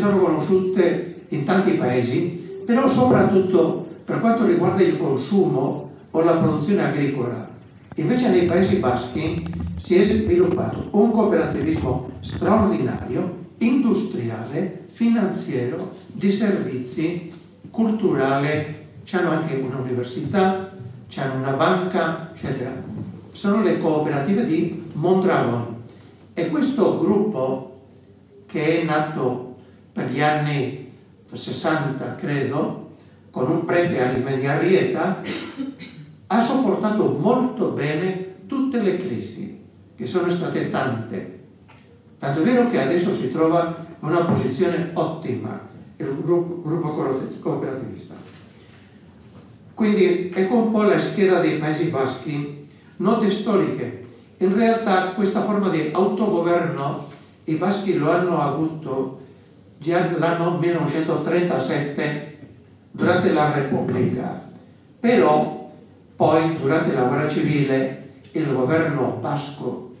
sono conosciute in tanti paesi, però soprattutto per quanto riguarda il consumo o la produzione agricola. Invece nei Paesi Baschi si è sviluppato un cooperativismo straordinario, industriale, finanziario, di servizi, culturale, hanno anche un'università, hanno una banca, eccetera. Sono le cooperative di Mondragon. E questo gruppo, che è nato per gli anni 60, credo, con un prete all'Imediarieta, ha sopportato molto bene tutte le crisi, che sono state tante. Tanto è vero che adesso si trova in una posizione ottima il gruppo, gruppo cooperativista. Quindi ecco un po' la scheda dei Paesi Baschi, note storiche. In realtà questa forma di autogoverno i baschi lo hanno avuto già l'anno 1937 durante la Repubblica, però poi durante la guerra civile il governo basco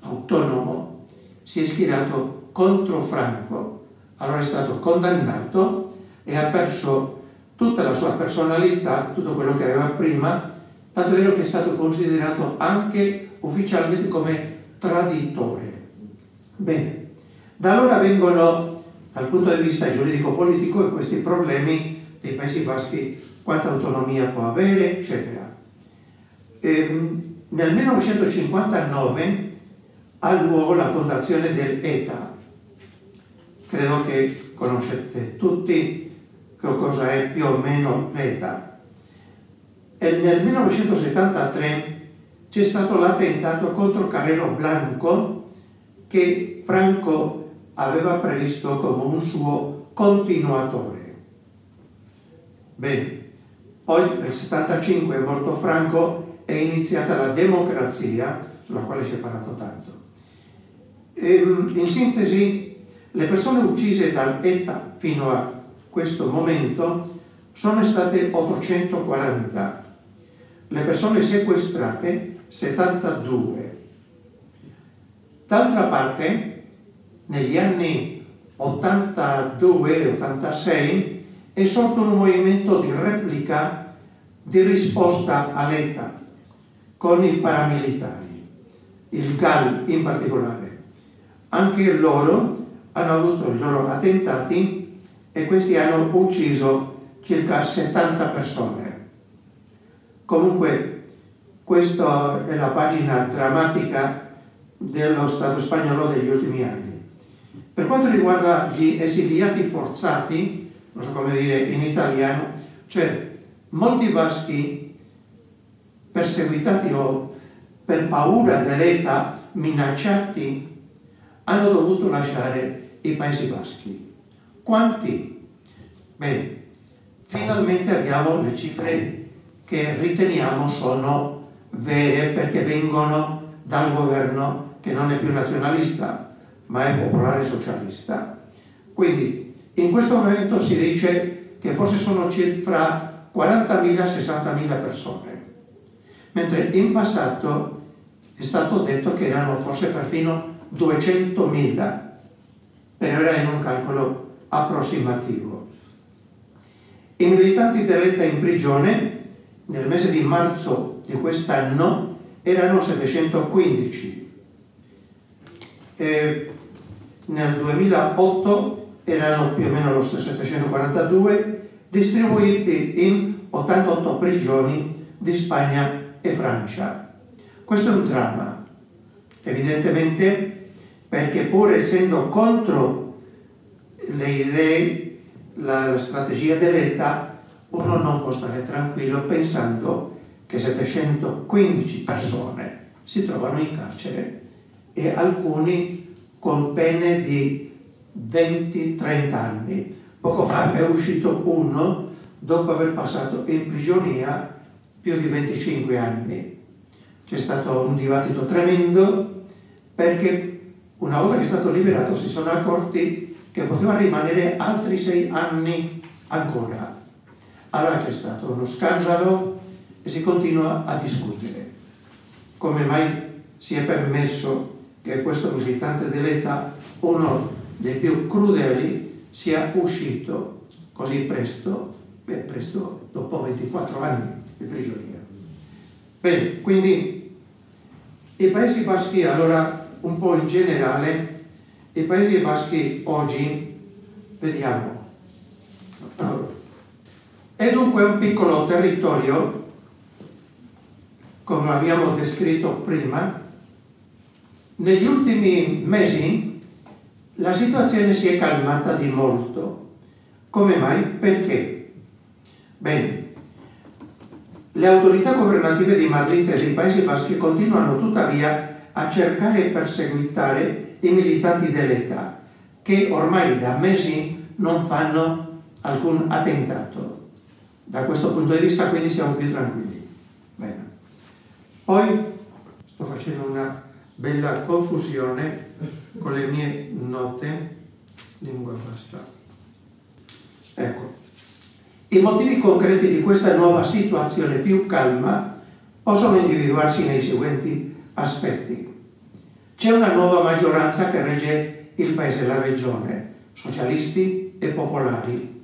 autonomo si è schierato contro Franco, allora è stato condannato e ha perso tutta la sua personalità, tutto quello che aveva prima, tanto è vero che è stato considerato anche ufficialmente come traditore. Bene, da allora vengono dal punto di vista giuridico-politico questi problemi dei Paesi Baschi, quanta autonomia può avere, eccetera. E, ehm, nel 1959 ha luogo la fondazione dell'ETA. Credo che conoscete tutti che cosa è più o meno l'ETA. E nel 1973 c'è stato l'attentato contro Carrero Blanco che Franco aveva previsto come un suo continuatore. Bene, poi nel 75 è morto Franco è iniziata la democrazia, sulla quale si è parlato tanto. E, ehm, in sintesi, le persone uccise dall'ETA fino a questo momento sono state 840, le persone sequestrate 72. D'altra parte, negli anni 82-86 è sorto un movimento di replica di risposta all'ETA con i paramilitari, il GAL in particolare. Anche loro hanno avuto i loro attentati e questi hanno ucciso circa 70 persone. Comunque questa è la pagina drammatica dello Stato spagnolo degli ultimi anni. Per quanto riguarda gli esiliati forzati, non so come dire in italiano, cioè molti baschi perseguitati o per paura dell'ETA minacciati hanno dovuto lasciare i Paesi Baschi. Quanti? Bene, finalmente abbiamo le cifre che riteniamo sono vere perché vengono dal governo che non è più nazionalista ma è popolare socialista. Quindi in questo momento si dice che forse sono circa 40.000-60.000 persone, mentre in passato è stato detto che erano forse perfino 200.000, però era in un calcolo approssimativo. I militanti dell'ETA in prigione nel mese di marzo di quest'anno erano 715. E nel 2008 erano più o meno lo stesso 742, distribuiti in 88 prigioni di Spagna e Francia. Questo è un dramma, evidentemente perché pur essendo contro le idee, la, la strategia dell'ETA, uno non può stare tranquillo pensando che 715 persone si trovano in carcere e alcuni con pene di 20-30 anni. Poco fa è uscito uno dopo aver passato in prigionia più di 25 anni. C'è stato un dibattito tremendo perché una volta che è stato liberato si sono accorti che poteva rimanere altri sei anni ancora. Allora c'è stato uno scandalo e si continua a discutere. Come mai si è permesso che questo militante dell'ETA, uno dei più crudeli sia uscito così presto, beh, presto dopo 24 anni di prigionia. Bene, quindi i Paesi Baschi, allora un po' in generale, i Paesi Baschi oggi, vediamo, è dunque un piccolo territorio, come abbiamo descritto prima. Negli ultimi mesi la situazione si è calmata di molto. Come mai? Perché? Bene, le autorità governative di Madrid e dei Paesi Baschi continuano tuttavia a cercare e perseguitare i militanti dell'ETA, che ormai da mesi non fanno alcun attentato. Da questo punto di vista quindi siamo più tranquilli. Bene. Poi sto facendo una bella confusione con le mie note, lingua basta. Ecco, i motivi concreti di questa nuova situazione più calma possono individuarsi nei seguenti aspetti. C'è una nuova maggioranza che regge il paese e la regione, socialisti e popolari,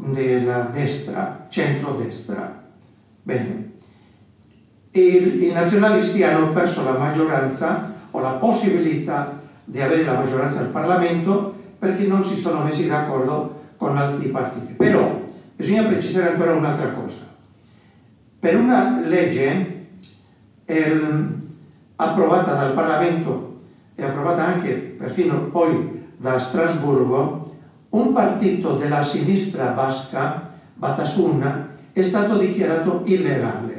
della destra, centrodestra. Bene. E I nazionalisti hanno perso la maggioranza o la possibilità di avere la maggioranza al Parlamento perché non si sono messi d'accordo con altri partiti. Però bisogna precisare ancora un'altra cosa. Per una legge eh, approvata dal Parlamento e approvata anche perfino poi da Strasburgo, un partito della sinistra basca, Batasuna, è stato dichiarato illegale,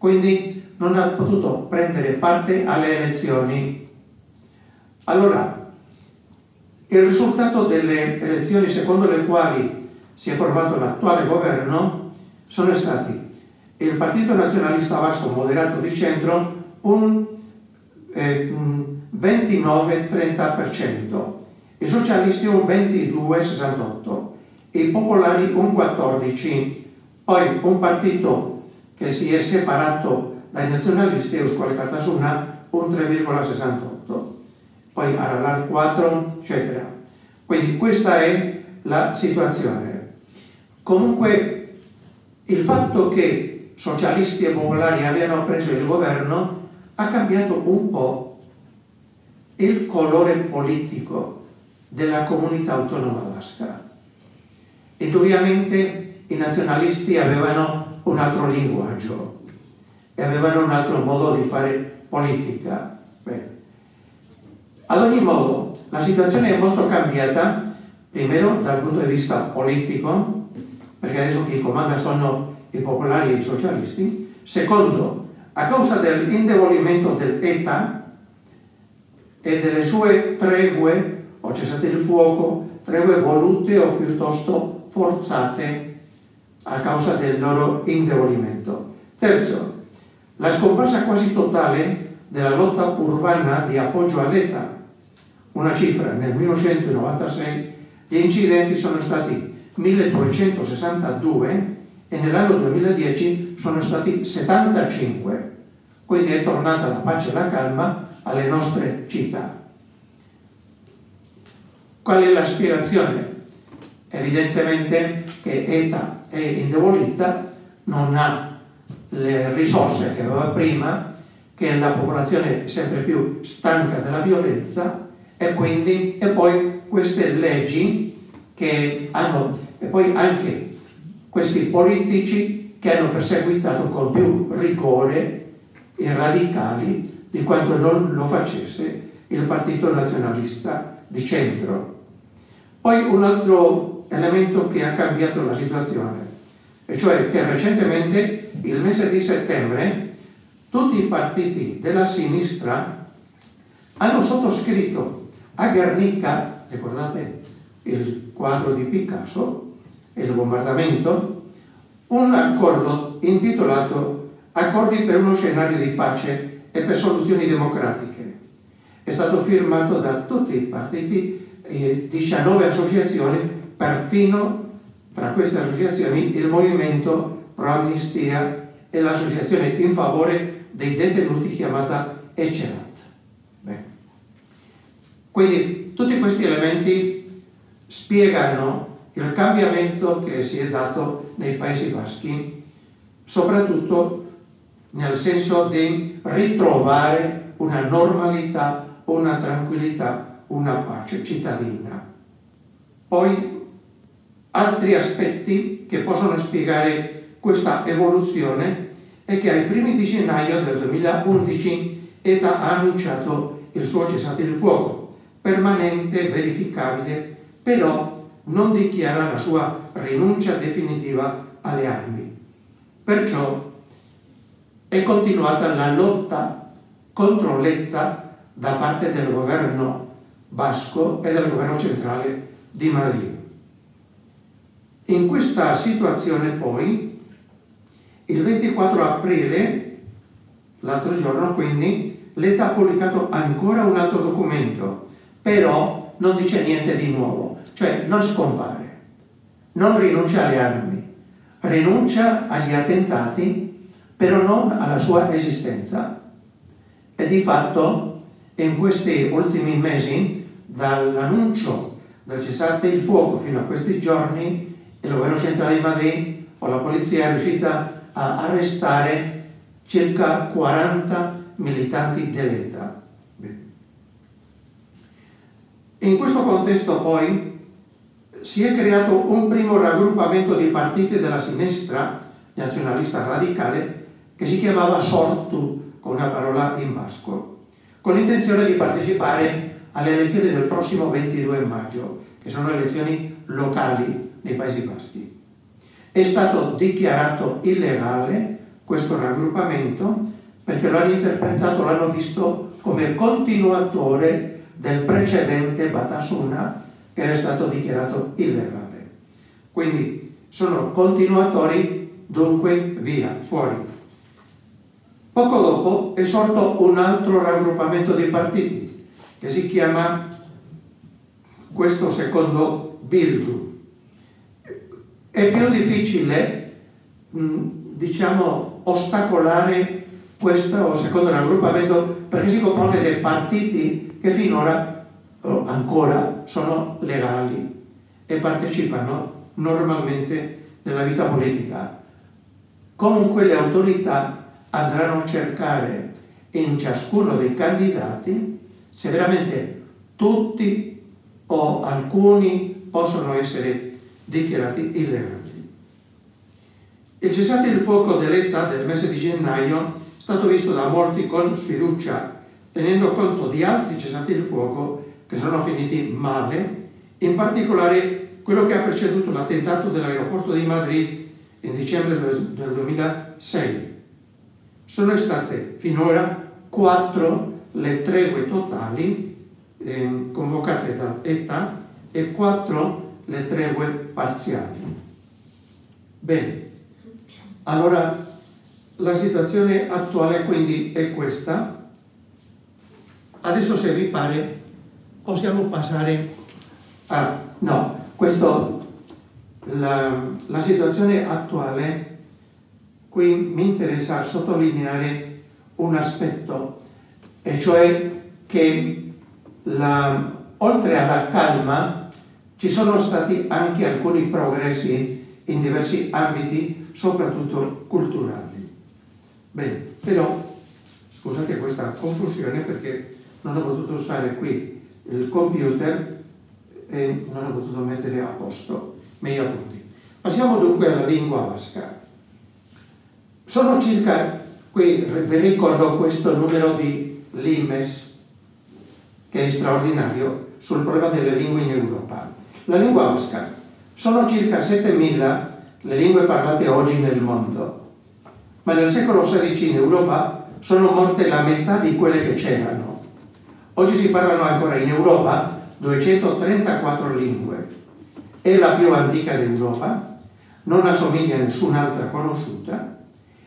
quindi non ha potuto prendere parte alle elezioni. Allora, il risultato delle elezioni secondo le quali si è formato l'attuale governo sono stati il Partito Nazionalista Vasco Moderato di Centro un eh, 29-30%, i socialisti un 22,68, i popolari un 14, poi un partito che si è separato dai nazionalisti, Euskal Cartasuna, un 3,68, poi Aralar 4, eccetera. Quindi questa è la situazione. Comunque il fatto che socialisti e popolari abbiano preso il governo ha cambiato un po' il colore politico della comunità autonoma basca. Indubbiamente i nazionalisti avevano un altro linguaggio e avevano un altro modo di fare politica. Beh. Ad ogni modo, la situazione è molto cambiata, primo dal punto di vista politico, perché adesso chi comanda sono i popolari e i socialisti, secondo, a causa dell'indebolimento dell'ETA e delle sue tregue o cessate il fuoco, tregue volute o piuttosto forzate a causa del loro indebolimento. Terzo, la scomparsa quasi totale della lotta urbana di appoggio all'ETA, una cifra nel 1996 gli incidenti sono stati 1262 e nell'anno 2010 sono stati 75, quindi è tornata la pace e la calma alle nostre città. Qual è l'aspirazione? Evidentemente che ETA è indebolita, non ha le risorse che aveva prima, che la popolazione è sempre più stanca della violenza e quindi e poi queste leggi che hanno e poi anche questi politici che hanno perseguitato con più rigore i radicali di quanto non lo facesse il Partito Nazionalista di Centro. Poi un altro elemento che ha cambiato la situazione, e cioè che recentemente, il mese di settembre, tutti i partiti della sinistra hanno sottoscritto a Guernica, ricordate il quadro di Picasso il bombardamento, un accordo intitolato Accordi per uno scenario di pace e per soluzioni democratiche. È stato firmato da tutti i partiti 19 associazioni, perfino tra queste associazioni il Movimento Pro Amnistia e l'associazione in favore dei detenuti chiamata Ecerat. Quindi tutti questi elementi spiegano il cambiamento che si è dato nei Paesi Baschi, soprattutto nel senso di ritrovare una normalità, una tranquillità, una pace cittadina. Poi altri aspetti che possono spiegare questa evoluzione è che ai primi di gennaio del 2011 ETA ha annunciato il suo cessate il fuoco, permanente, verificabile, però non dichiara la sua rinuncia definitiva alle armi. Perciò è continuata la lotta contro l'ETA da parte del governo basco e del governo centrale di Madrid. In questa situazione poi, il 24 aprile, l'altro giorno quindi, l'ETA ha pubblicato ancora un altro documento, però non dice niente di nuovo, cioè non scompare, non rinuncia alle armi, rinuncia agli attentati, però non alla sua esistenza. E di fatto in questi ultimi mesi, dall'annuncio del cessate il fuoco fino a questi giorni, il governo centrale di Madrid o la polizia è riuscita a arrestare circa 40 militanti dell'ETA. In questo contesto poi si è creato un primo raggruppamento di partiti della sinistra nazionalista radicale che si chiamava Sortu, con una parola in basco, con l'intenzione di partecipare alle elezioni del prossimo 22 maggio, che sono elezioni locali nei Paesi Baschi. È stato dichiarato illegale questo raggruppamento perché lo hanno interpretato, l'hanno visto come continuatore del precedente Batasuna che era stato dichiarato illegale. Quindi sono continuatori, dunque via, fuori. Poco dopo è sorto un altro raggruppamento di partiti che si chiama questo secondo Bildu, è più difficile, mm, diciamo, ostacolare questo secondo raggruppamento perché si compone dei partiti che finora o ancora sono legali e partecipano normalmente nella vita politica. Comunque le autorità andranno a cercare in ciascuno dei candidati se veramente tutti o alcuni possono essere dichiarati illegali. Il cessate il fuoco dell'età del mese di gennaio è stato visto da molti con sfiducia, tenendo conto di altri cessati il fuoco che sono finiti male, in particolare quello che ha preceduto l'attentato dell'aeroporto di Madrid in dicembre del 2006. Sono state finora quattro le tregue totali eh, convocate da ETA e quattro le tregue parziali. Bene, allora la situazione attuale quindi è questa. Adesso se vi pare possiamo passare a... No, questo, la, la situazione attuale, qui mi interessa sottolineare un aspetto, e cioè che la, oltre alla calma ci sono stati anche alcuni progressi in diversi ambiti, soprattutto culturali. Bene, però scusate questa confusione perché non ho potuto usare qui il computer e non ho potuto mettere a posto i miei appunti. Passiamo dunque alla lingua basca. Sono circa, qui vi ricordo questo numero di Limes, che è straordinario, sul problema delle lingue in Europa. La lingua basca. Sono circa 7.000 le lingue parlate oggi nel mondo, ma nel secolo XVI in Europa sono morte la metà di quelle che c'erano. Oggi si parlano ancora in Europa 234 lingue. È la più antica d'Europa, non assomiglia a nessun'altra conosciuta.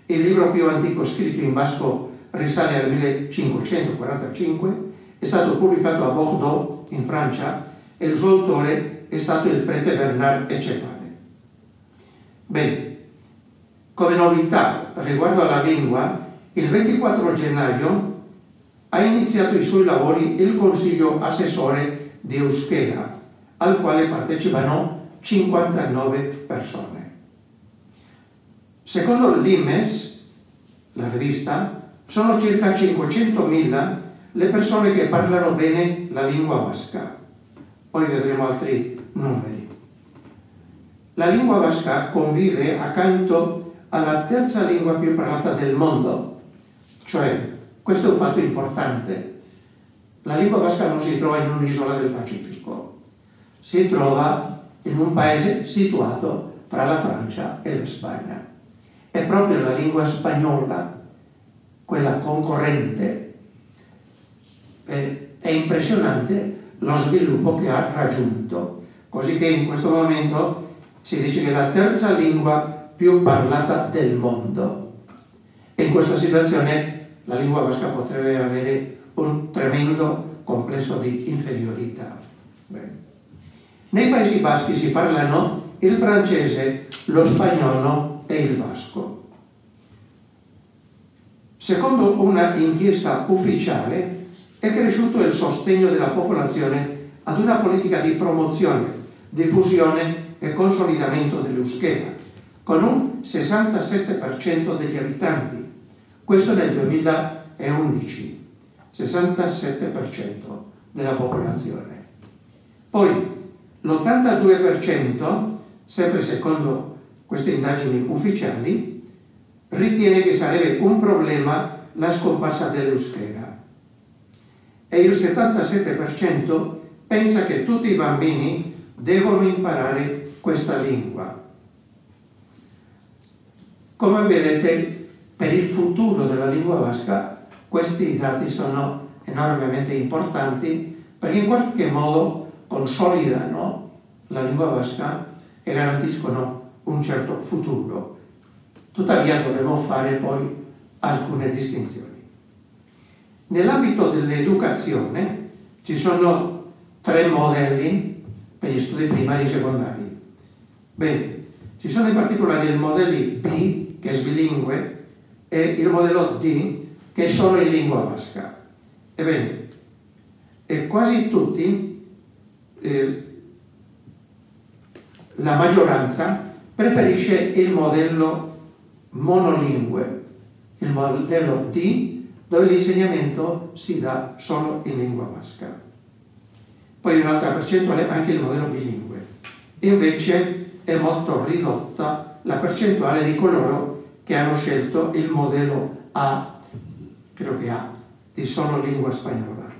Il libro più antico scritto in basco risale al 1545, è stato pubblicato a Bordeaux, in Francia, e il suo autore è stato il prete Bernard Ecepare. Bene, come novità riguardo alla lingua, il 24 gennaio ha iniziato i suoi lavori il Consiglio Assessore di Euskera, al quale partecipano 59 persone. Secondo l'IMES, la rivista, sono circa 500.000 le persone che parlano bene la lingua basca. Poi vedremo altri numeri. La lingua basca convive accanto alla terza lingua più parlata del mondo, cioè questo è un fatto importante. La lingua basca non si trova in un'isola del Pacifico, si trova in un paese situato fra la Francia e la Spagna. È proprio la lingua spagnola, quella concorrente. È impressionante lo sviluppo che ha raggiunto, così che in questo momento si dice che è la terza lingua più parlata del mondo. In questa situazione la lingua basca potrebbe avere un tremendo complesso di inferiorità. Bene. Nei Paesi Baschi si parlano il francese, lo spagnolo e il basco. Secondo una inchiesta ufficiale è cresciuto il sostegno della popolazione ad una politica di promozione, diffusione e consolidamento dell'euskera, con un 67% degli abitanti questo nel 2011, 67% della popolazione. Poi l'82%, sempre secondo queste indagini ufficiali, ritiene che sarebbe un problema la scomparsa dell'euskera e il 77% pensa che tutti i bambini devono imparare questa lingua. Come vedete per il futuro della lingua basca questi dati sono enormemente importanti perché in qualche modo consolidano la lingua basca e garantiscono un certo futuro. Tuttavia dovremo fare poi alcune distinzioni. Nell'ambito dell'educazione ci sono tre modelli per gli studi primari e secondari. Bene, ci sono in particolare i modelli B, che è bilingue, e il modello D che è solo in lingua basca. Ebbene, e quasi tutti, eh, la maggioranza, preferisce il modello monolingue, il modello D, dove l'insegnamento si dà solo in lingua basca. Poi un'altra percentuale anche il modello bilingue. Invece è molto ridotta la percentuale di coloro che hanno scelto il modello A, credo che A, di solo lingua spagnola.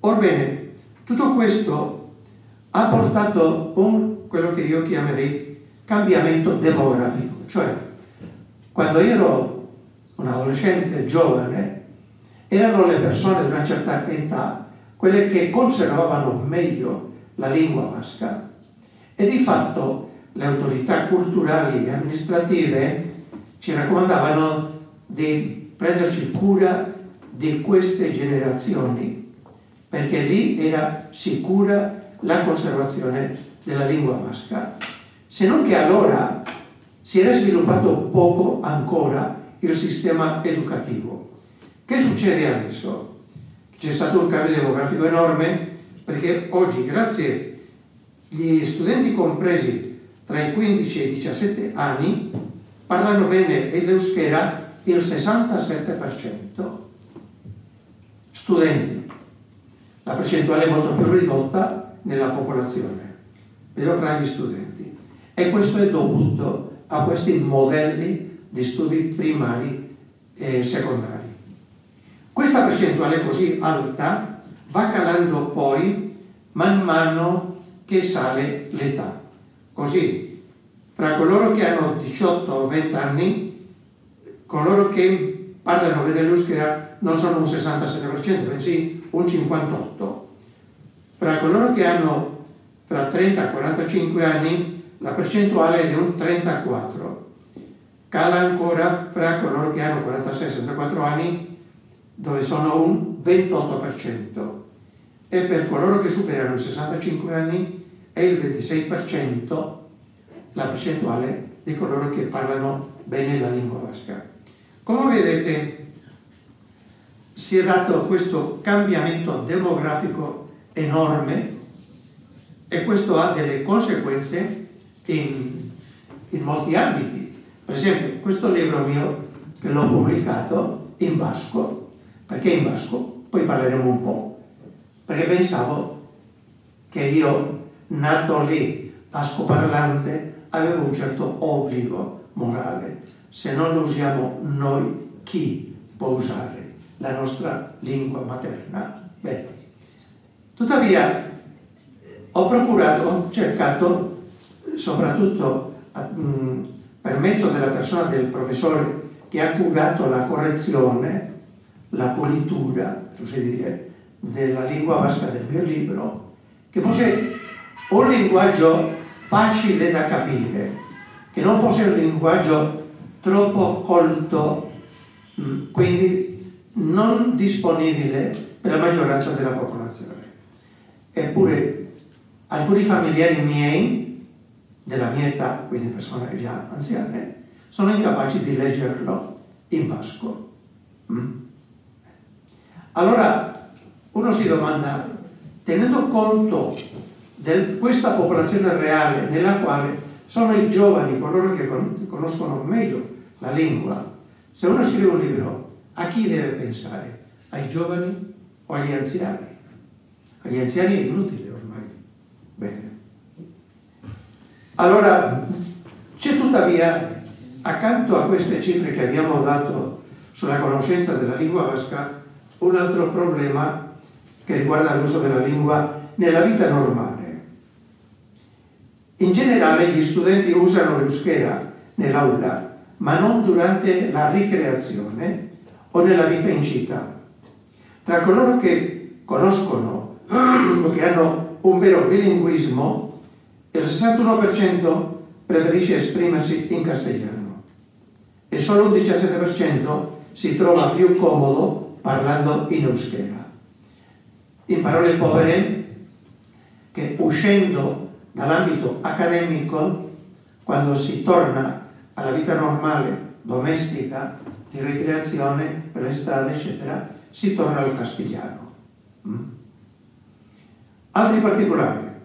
Orbene, tutto questo ha portato un, quello che io chiamerei cambiamento demografico, cioè quando ero un adolescente giovane erano le persone di una certa età quelle che conservavano meglio la lingua basca e di fatto le autorità culturali e amministrative ci raccomandavano di prenderci cura di queste generazioni, perché lì era sicura la conservazione della lingua basca. Se non che allora si era sviluppato poco ancora il sistema educativo. Che succede adesso? C'è stato un cambio demografico enorme perché oggi, grazie agli studenti compresi tra i 15 e i 17 anni parlano bene l'euskera il 67%. Studenti, la percentuale è molto più ridotta nella popolazione, però tra gli studenti. E questo è dovuto a questi modelli di studi primari e secondari. Questa percentuale così alta va calando poi man mano che sale l'età. Così, fra coloro che hanno 18 o 20 anni, coloro che parlano bene l'euskera non sono un 67%, bensì un 58%. Fra coloro che hanno fra 30 e 45 anni, la percentuale è di un 34%. Cala ancora fra coloro che hanno 46-64 anni, dove sono un 28%. E per coloro che superano i 65 anni è il 26% la percentuale di coloro che parlano bene la lingua basca. Come vedete si è dato questo cambiamento demografico enorme e questo ha delle conseguenze in, in molti ambiti. Per esempio, questo libro mio che l'ho pubblicato in basco, perché in basco? Poi parleremo un po', perché pensavo che io, nato lì, basco parlante, avevo un certo obbligo morale. Se non lo usiamo noi, chi può usare la nostra lingua materna? Bene. Tuttavia, ho procurato, ho cercato, soprattutto mh, per mezzo della persona del professore che ha curato la correzione, la pulitura, così dire, della lingua vasca del mio libro, che fosse un linguaggio facile da capire, che non fosse un linguaggio troppo colto, mm, quindi non disponibile per la maggioranza della popolazione. Eppure alcuni familiari miei, della mia età, quindi persone già anziane, sono incapaci di leggerlo in basco. Mm? Allora uno si domanda, tenendo conto di questa popolazione reale nella quale sono i giovani, coloro che conoscono meglio la lingua, se uno scrive un libro, a chi deve pensare? Ai giovani o agli anziani? Agli anziani è inutile ormai. Bene. Allora, c'è tuttavia Accanto a queste cifre che abbiamo dato sulla conoscenza della lingua vasca, un altro problema che riguarda l'uso della lingua nella vita normale. In generale gli studenti usano l'euskera nell'aula, ma non durante la ricreazione o nella vita in città. Tra coloro che conoscono o che hanno un vero bilinguismo, il 61% preferisce esprimersi in castellano e solo un 17% si trova più comodo parlando in euskera. In parole povere, che uscendo dall'ambito accademico, quando si torna alla vita normale, domestica, di ricreazione, per l'estate, eccetera, si torna al castigliano. Mm? Altri particolari.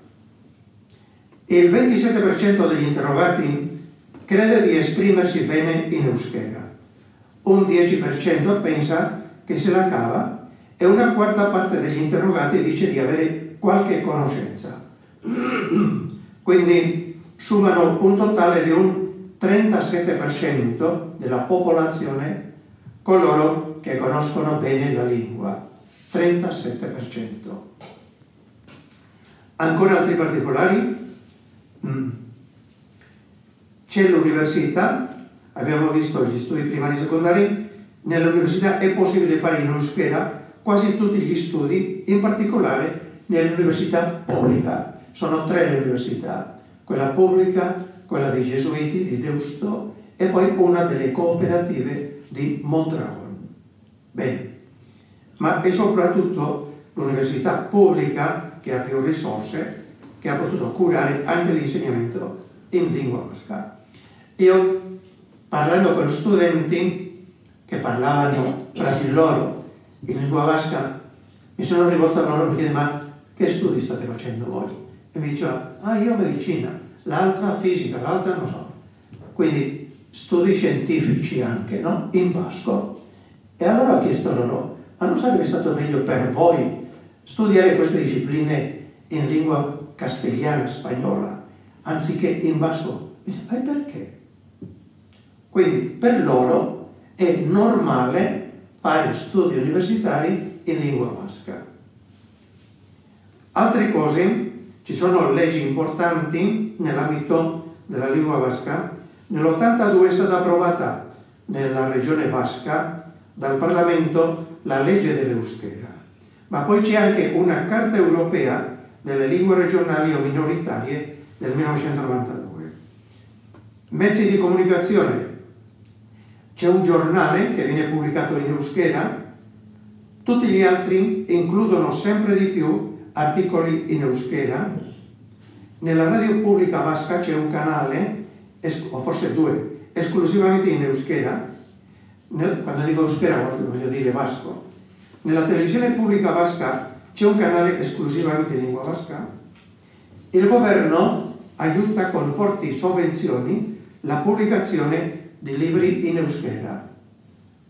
Il 27% degli interrogati crede di esprimersi bene in euskera. Un 10% pensa che se la cava e una quarta parte degli interrogati dice di avere qualche conoscenza. Quindi sumano un totale di un 37% della popolazione coloro che conoscono bene la lingua. 37%. Ancora altri particolari? Mm. C'è l'università, abbiamo visto gli studi primari e secondari, nell'università è possibile fare in euskera quasi tutti gli studi, in particolare nell'università pubblica. Sono tre le università, quella pubblica, quella dei gesuiti di Deusto e poi una delle cooperative di Mondragon. Bene, ma è soprattutto l'università pubblica che ha più risorse, che ha potuto curare anche l'insegnamento in lingua vasca. Io, parlando con studenti che parlavano tra di loro in lingua vasca, mi sono rivolto a loro per chiedere ma che studi state facendo voi? E mi diceva, ah io medicina, l'altra fisica, l'altra non so. Quindi studi scientifici anche, no? In basco. E allora ho chiesto loro, ma non sarebbe stato meglio per voi studiare queste discipline in lingua castigliana, spagnola, anziché in basco? E perché? Quindi per loro è normale fare studi universitari in lingua basca. Altre cose, ci sono leggi importanti nell'ambito della lingua basca. Nell'82 è stata approvata nella regione basca dal Parlamento la legge dell'euskera, ma poi c'è anche una carta europea delle lingue regionali o minoritarie del 1992. Mezzi di comunicazione c'è un giornale che viene pubblicato in euskera, tutti gli altri includono sempre di più articoli in euskera. Nella radio pubblica vasca c'è un canale, o forse due, esclusivamente in euskera. quando dico euskera voglio dire vasco. Nella televisione pubblica vasca c'è un canale esclusivamente in lingua vasca Il governo aiuta con forti sovvenzioni la pubblicazione di libri in euskera,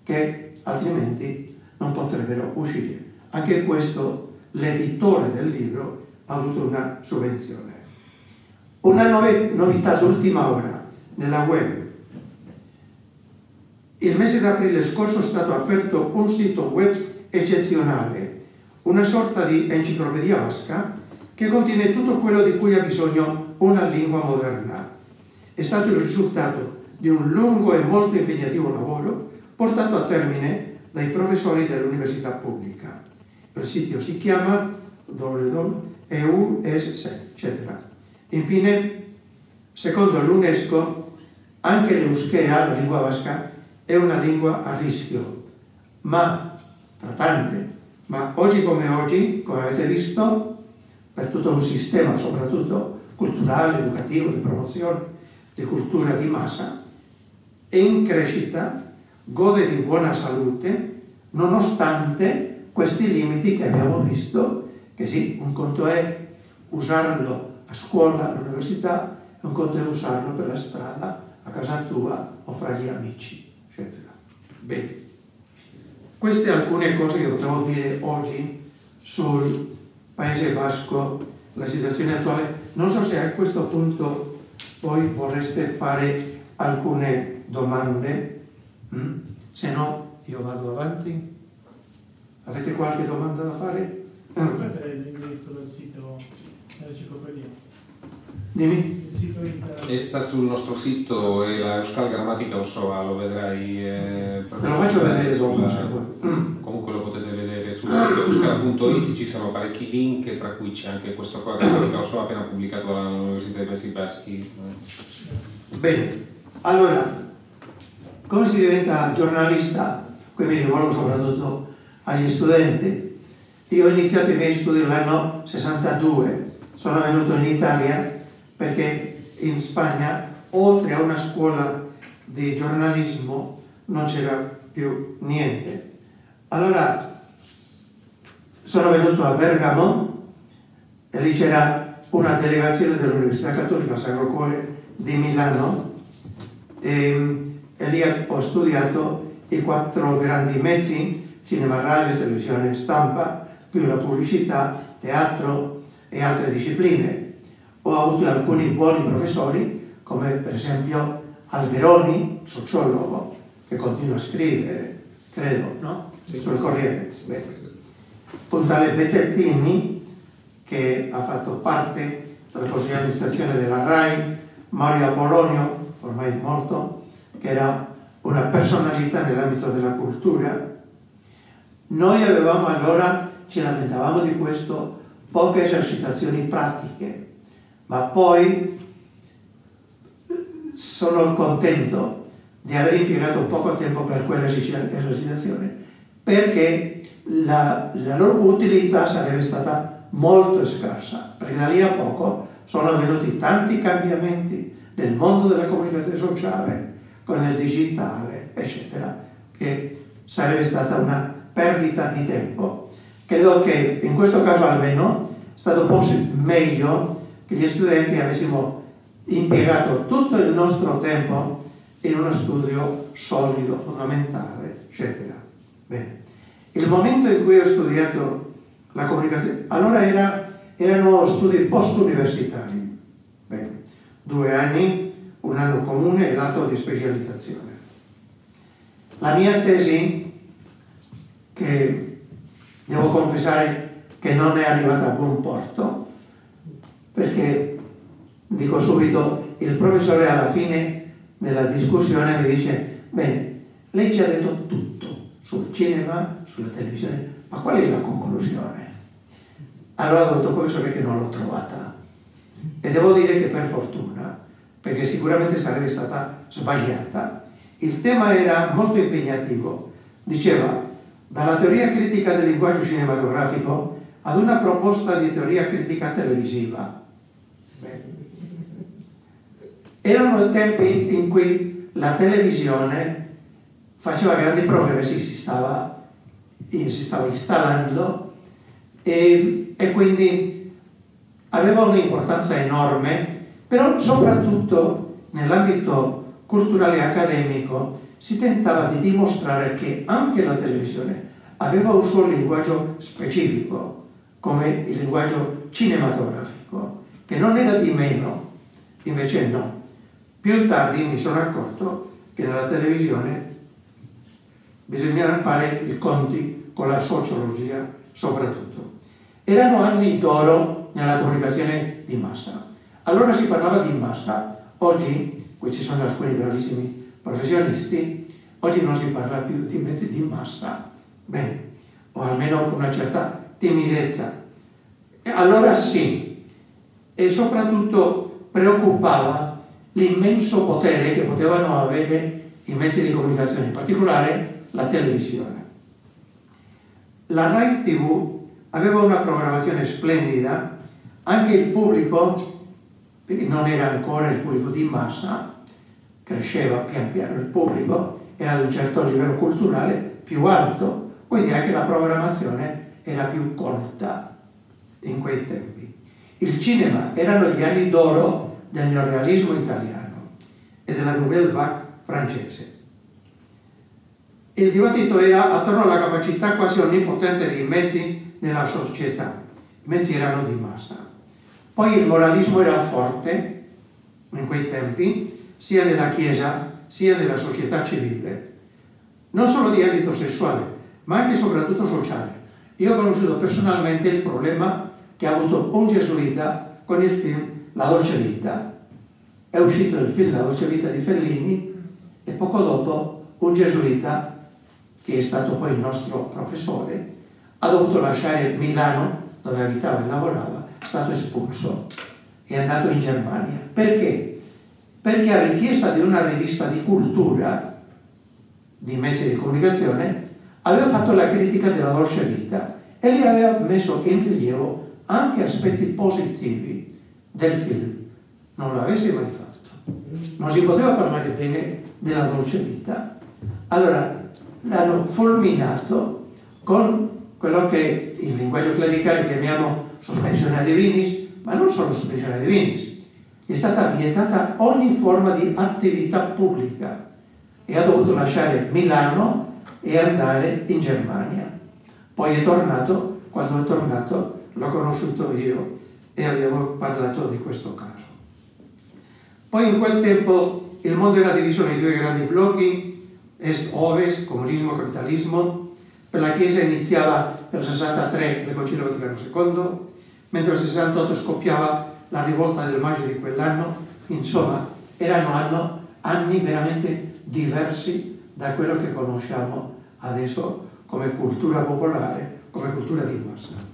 che altrimenti non potrebbero uscire. Anche questo l'editore del libro ha avuto una sovvenzione. Una novità d'ultima ora nella web. Il mese di aprile scorso è stato aperto un sito web eccezionale, una sorta di enciclopedia vasca che contiene tutto quello di cui ha bisogno una lingua moderna. È stato il risultato di un lungo e molto impegnativo lavoro portato a termine dai professori dell'università pubblica. Il sito si chiama www.eus, eccetera. Infine, secondo l'UNESCO, anche l'euskera, la lingua vasca, è una lingua a rischio, ma tra tante. Ma oggi come oggi, come avete visto, per tutto un sistema, soprattutto culturale, educativo, di promozione di cultura di massa, è in crescita, gode di buona salute, nonostante questi limiti che abbiamo visto, che sì, un conto è usarlo a scuola, all'università, è un conto è usarlo per la strada, a casa tua o fra gli amici, eccetera. Bene, queste alcune cose che potremmo dire oggi sul Paese Basco, la situazione attuale. Non so se a questo punto voi vorreste fare alcune domande, mm? se no io vado avanti. Avete qualche domanda da fare? Aspetta l'indirizzo del sito dell'enciclopedia. Dimmi. Sito internet. E sta sul nostro sito e la Euskal Grammatica Osoa, lo vedrai. Eh, lo faccio vedere dopo. Mm. Comunque lo potete vedere sul sito euskara.it, ci sono parecchi link, tra cui c'è anche questo qua, Grammatica Osoa, appena pubblicato dall'Università dei Paesi Baschi. Bene, allora, come si diventa giornalista? Qui mi rivolgo soprattutto agli studenti. Io ho iniziato i miei studi nell'anno 62, sono venuto in Italia perché in Spagna, oltre a una scuola di giornalismo, non c'era più niente. Allora sono venuto a Bergamo e lì c'era una delegazione dell'Università Cattolica Sacro Cuore di Milano e, e lì ho studiato i quattro grandi mezzi, cinema, radio, televisione, stampa, più la pubblicità, teatro e altre discipline. Ho avuto alcuni buoni professori, come per esempio Alberoni, sociologo, che continua a scrivere, credo, no? Sul Corriere. Bene. Un tale Bettettini, che ha fatto parte del Consiglio di amministrazione della RAI, Mario Apolonio, ormai morto, che era una personalità nell'ambito della cultura. Noi avevamo allora, ci lamentavamo di questo, poche esercitazioni pratiche, ma poi sono contento di aver impiegato poco tempo per quella esercitazione perché la, la loro utilità sarebbe stata molto scarsa, perché da lì a poco sono avvenuti tanti cambiamenti nel mondo della comunicazione sociale, con il digitale, eccetera, che sarebbe stata una perdita di tempo. Credo che in questo caso almeno è stato forse meglio che gli studenti avessimo impiegato tutto il nostro tempo in uno studio solido, fondamentale, eccetera. Bene. Il momento in cui ho studiato la comunicazione, allora era, erano studi post-universitari, Bene. due anni, un anno comune e l'altro di specializzazione. La mia tesi, che devo confessare che non è arrivata a buon porto, perché dico subito, il professore alla fine della discussione mi dice, bene, lei ci ha detto tutto sul cinema, sulla televisione, ma qual è la conclusione? Allora ho detto, professore, che non l'ho trovata. E devo dire che per fortuna, perché sicuramente sarebbe stata sbagliata, il tema era molto impegnativo. Diceva, dalla teoria critica del linguaggio cinematografico ad una proposta di teoria critica televisiva. Erano tempi in cui la televisione faceva grandi progressi, si stava, si stava installando e, e quindi aveva un'importanza enorme, però soprattutto nell'ambito culturale e accademico si tentava di dimostrare che anche la televisione aveva un suo linguaggio specifico, come il linguaggio cinematografico, che non era di meno, invece no. Più tardi mi sono accorto che nella televisione bisognava fare i conti con la sociologia soprattutto. Erano anni d'oro nella comunicazione di massa. Allora si parlava di massa, oggi, qui ci sono alcuni bravissimi professionisti, oggi non si parla più di mezzi di massa, bene, o almeno con una certa timidezza. Allora sì, e soprattutto preoccupava l'immenso potere che potevano avere i mezzi di comunicazione, in particolare la televisione. La RAI TV aveva una programmazione splendida, anche il pubblico, non era ancora il pubblico di massa, cresceva pian piano il pubblico, era di un certo livello culturale più alto, quindi anche la programmazione era più colta in quei tempi. Il cinema erano gli anni d'oro del neorealismo italiano e della Nouvelle Vague francese. Il dibattito era attorno alla capacità quasi onnipotente dei mezzi nella società. I mezzi erano di massa. Poi il moralismo era forte in quei tempi, sia nella Chiesa sia nella società civile, non solo di ambito sessuale, ma anche e soprattutto sociale. Io ho conosciuto personalmente il problema che ha avuto un gesuita con il film La dolce vita. È uscito il film La dolce vita di Fellini e poco dopo un gesuita, che è stato poi il nostro professore, ha dovuto lasciare Milano, dove abitava e lavorava, è stato espulso e è andato in Germania. Perché? Perché a richiesta di una rivista di cultura, di mezzi di comunicazione, aveva fatto la critica della dolce vita e lì aveva messo in rilievo anche aspetti positivi del film. Non l'avesse mai fatto. Non si poteva parlare bene della dolce vita. Allora l'hanno fulminato con quello che in linguaggio clericale chiamiamo sospensione a divinis, ma non solo sospensione a divinis. È stata vietata ogni forma di attività pubblica e ha dovuto lasciare Milano e andare in Germania. Poi è tornato, quando è tornato l'ho conosciuto io e abbiamo parlato di questo caso. Poi in quel tempo il mondo era diviso nei due grandi blocchi, est-ovest, comunismo, capitalismo. Per la Chiesa iniziava nel 63 il Concilio Vaticano II, mentre nel 68 scoppiava la rivolta del maggio di quell'anno. Insomma, erano anno, anni veramente diversi da quello che conosciamo adesso come cultura popolare, come cultura di massa.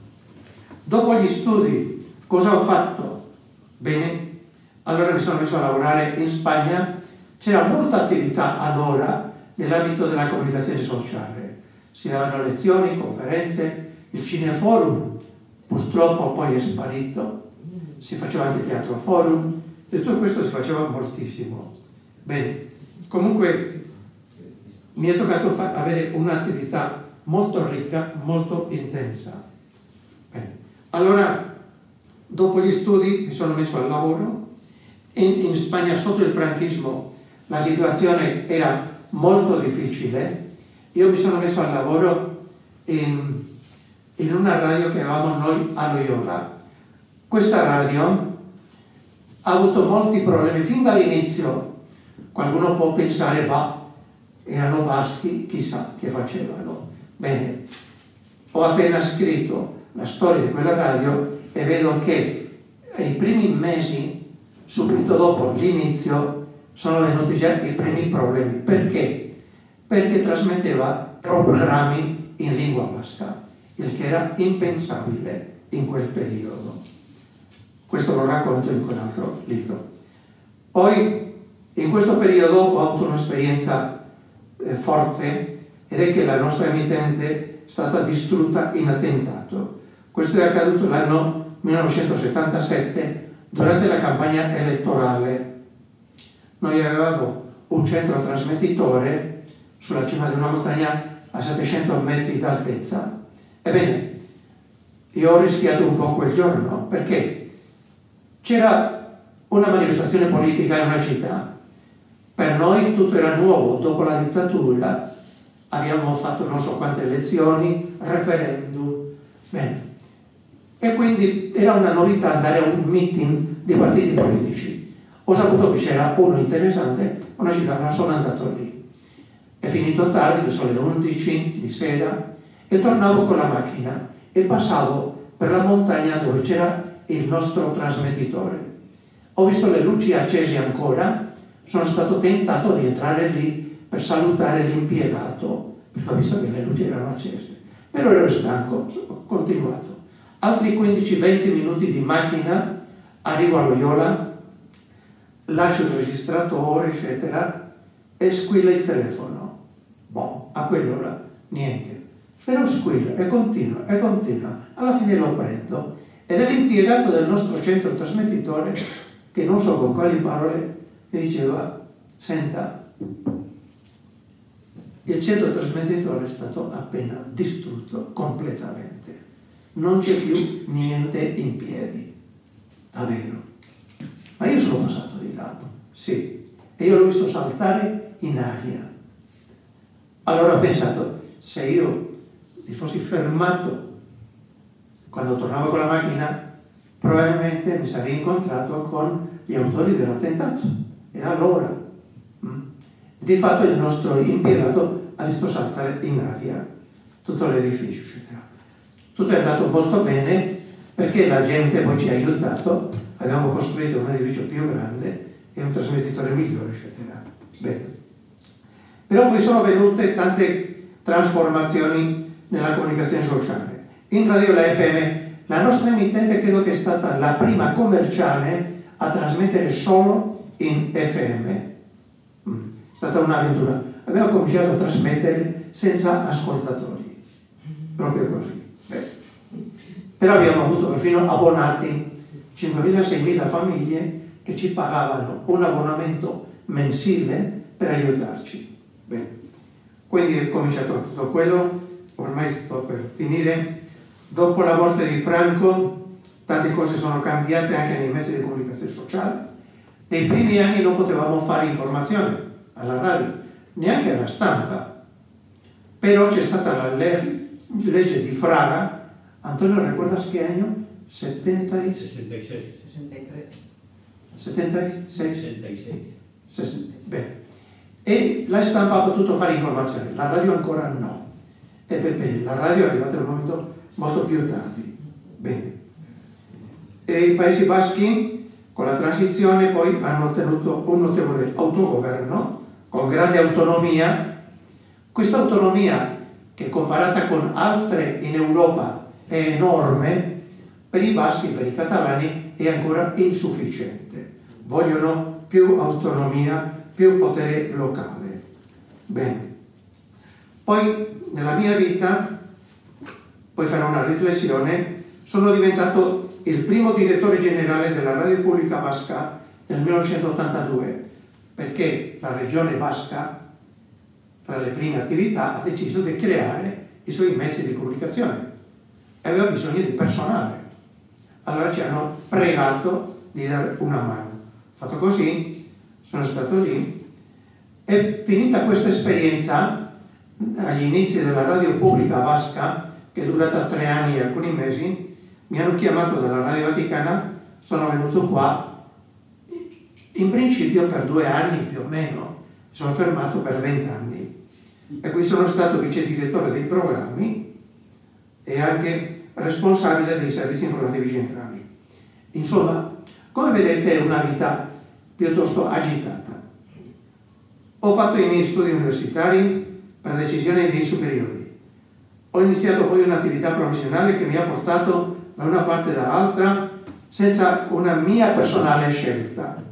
Dopo gli studi, cosa ho fatto? Bene, allora mi sono messo a lavorare in Spagna, c'era molta attività allora nell'ambito della comunicazione sociale, si davano lezioni, conferenze, il cineforum purtroppo poi è sparito, si faceva anche teatro forum e tutto questo si faceva moltissimo. Bene, comunque mi è toccato avere un'attività molto ricca, molto intensa. Allora, dopo gli studi mi sono messo al lavoro. In, in Spagna sotto il franchismo la situazione era molto difficile. Io mi sono messo al lavoro in, in una radio che avevamo noi a Loyola. Questa radio ha avuto molti problemi fin dall'inizio. Qualcuno può pensare, ma erano baschi, chissà che facevano. Bene, ho appena scritto la storia di quella radio e vedo che ai primi mesi, subito dopo l'inizio, sono venuti già i primi problemi. Perché? Perché trasmetteva programmi in lingua basca, il che era impensabile in quel periodo. Questo lo racconto in quell'altro libro. Poi, in questo periodo ho avuto un'esperienza eh, forte ed è che la nostra emittente è stata distrutta in attentato. Questo è accaduto l'anno 1977 durante la campagna elettorale. Noi avevamo un centro trasmettitore sulla cima di una montagna a 700 metri d'altezza. Ebbene, io ho rischiato un po' quel giorno perché c'era una manifestazione politica in una città. Per noi tutto era nuovo, dopo la dittatura abbiamo fatto non so quante elezioni, referendum, bene. E quindi era una novità andare a un meeting dei partiti politici. Ho saputo che c'era uno interessante, una città, non sono andato lì. È finito tardi, verso le 11 di sera, e tornavo con la macchina e passavo per la montagna dove c'era il nostro trasmettitore. Ho visto le luci accese ancora, sono stato tentato di entrare lì per salutare l'impiegato, perché ho visto che le luci erano accese. Però ero stanco, ho continuato. Altri 15-20 minuti di macchina, arrivo a Loyola, lascio il registratore, eccetera, e squilla il telefono. Boh, a quell'ora niente. Però squilla e continua e continua. Alla fine lo prendo ed è l'impiegato del nostro centro trasmettitore che non so con quali parole mi diceva, senta, il centro trasmettitore è stato appena distrutto completamente. Non c'è più niente in piedi. Davvero. Ma io sono passato di là, sì, e io l'ho visto saltare in aria. Allora ho pensato, se io mi fossi fermato quando tornavo con la macchina, probabilmente mi sarei incontrato con gli autori dell'attentato. Era l'ora. Mm. Di fatto il nostro impiegato ha visto saltare in aria tutto l'edificio, eccetera. Tutto è andato molto bene perché la gente poi ci ha aiutato, abbiamo costruito un edificio più grande e un trasmettitore migliore, eccetera. Bene. Però poi sono venute tante trasformazioni nella comunicazione sociale in Radio La FM. La nostra emittente credo che è stata la prima commerciale a trasmettere solo in FM. Mm. È stata un'avventura. Abbiamo cominciato a trasmettere senza ascoltatori, proprio così. Però abbiamo avuto perfino abbonati, 5.000-6.000 famiglie che ci pagavano un abbonamento mensile per aiutarci. Bene. Quindi è cominciato tutto quello, ormai sto per finire. Dopo la morte di Franco, tante cose sono cambiate anche nei mezzi di comunicazione sociale. Nei primi anni non potevamo fare informazione alla radio, neanche alla stampa. Però c'è stata la legge di Fraga, Antonio ricorda che anno? 76. 66. 63. 76? 66. 66. Bene. E la stampa ha potuto fare informazione, la radio ancora no. E per la radio è arrivata in un momento molto più tardi. Bene. E i Paesi Baschi con la transizione poi hanno ottenuto un notevole autogoverno con grande autonomia. Questa autonomia che comparata con altre in Europa è enorme, per i baschi, per i catalani è ancora insufficiente. Vogliono più autonomia, più potere locale. Bene. Poi nella mia vita poi farò una riflessione, sono diventato il primo direttore generale della Radio Pubblica Basca nel 1982, perché la regione basca, fra le prime attività, ha deciso di creare i suoi mezzi di comunicazione e aveva bisogno di personale. Allora ci hanno pregato di dare una mano. Fatto così, sono stato lì e finita questa esperienza, agli inizi della radio pubblica basca, che è durata tre anni e alcuni mesi, mi hanno chiamato dalla Radio Vaticana, sono venuto qua in principio per due anni più o meno, sono fermato per vent'anni e qui sono stato vice direttore dei programmi e anche responsabile dei servizi informativi centrali. Insomma, come vedete è una vita piuttosto agitata. Ho fatto i miei studi universitari per decisione dei miei superiori ho iniziato poi un'attività professionale che mi ha portato da una parte e dall'altra senza una mia personale scelta.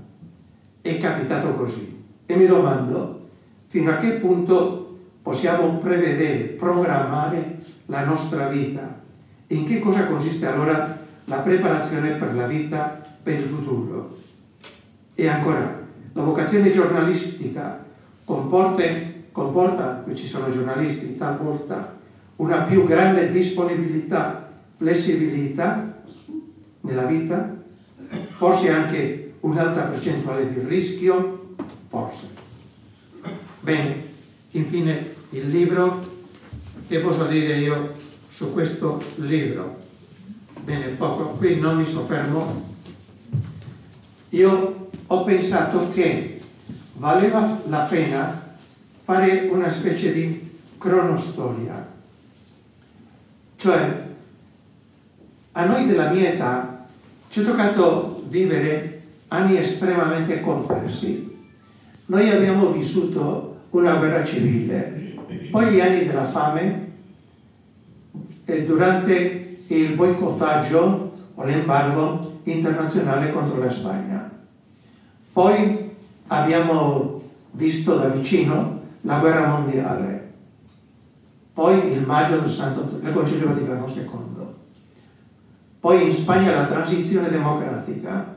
È capitato così. E mi domando fino a che punto possiamo prevedere, programmare la nostra vita. In che cosa consiste allora la preparazione per la vita, per il futuro. E ancora, la vocazione giornalistica comporta, comporta qui ci sono giornalisti talvolta, una più grande disponibilità, flessibilità nella vita, forse anche un'alta percentuale di rischio, forse. Bene, infine il libro, che posso dire io su questo libro? Bene, poco, qui non mi soffermo. Io ho pensato che valeva la pena fare una specie di cronostoria. Cioè, a noi della mia età ci è toccato vivere anni estremamente complessi. Noi abbiamo vissuto una guerra civile, poi gli anni della fame e durante il boicottaggio o l'embargo internazionale contro la Spagna. Poi abbiamo visto da vicino la guerra mondiale, poi il maggio del, Santo, del Concilio Vaticano II, poi in Spagna la transizione democratica,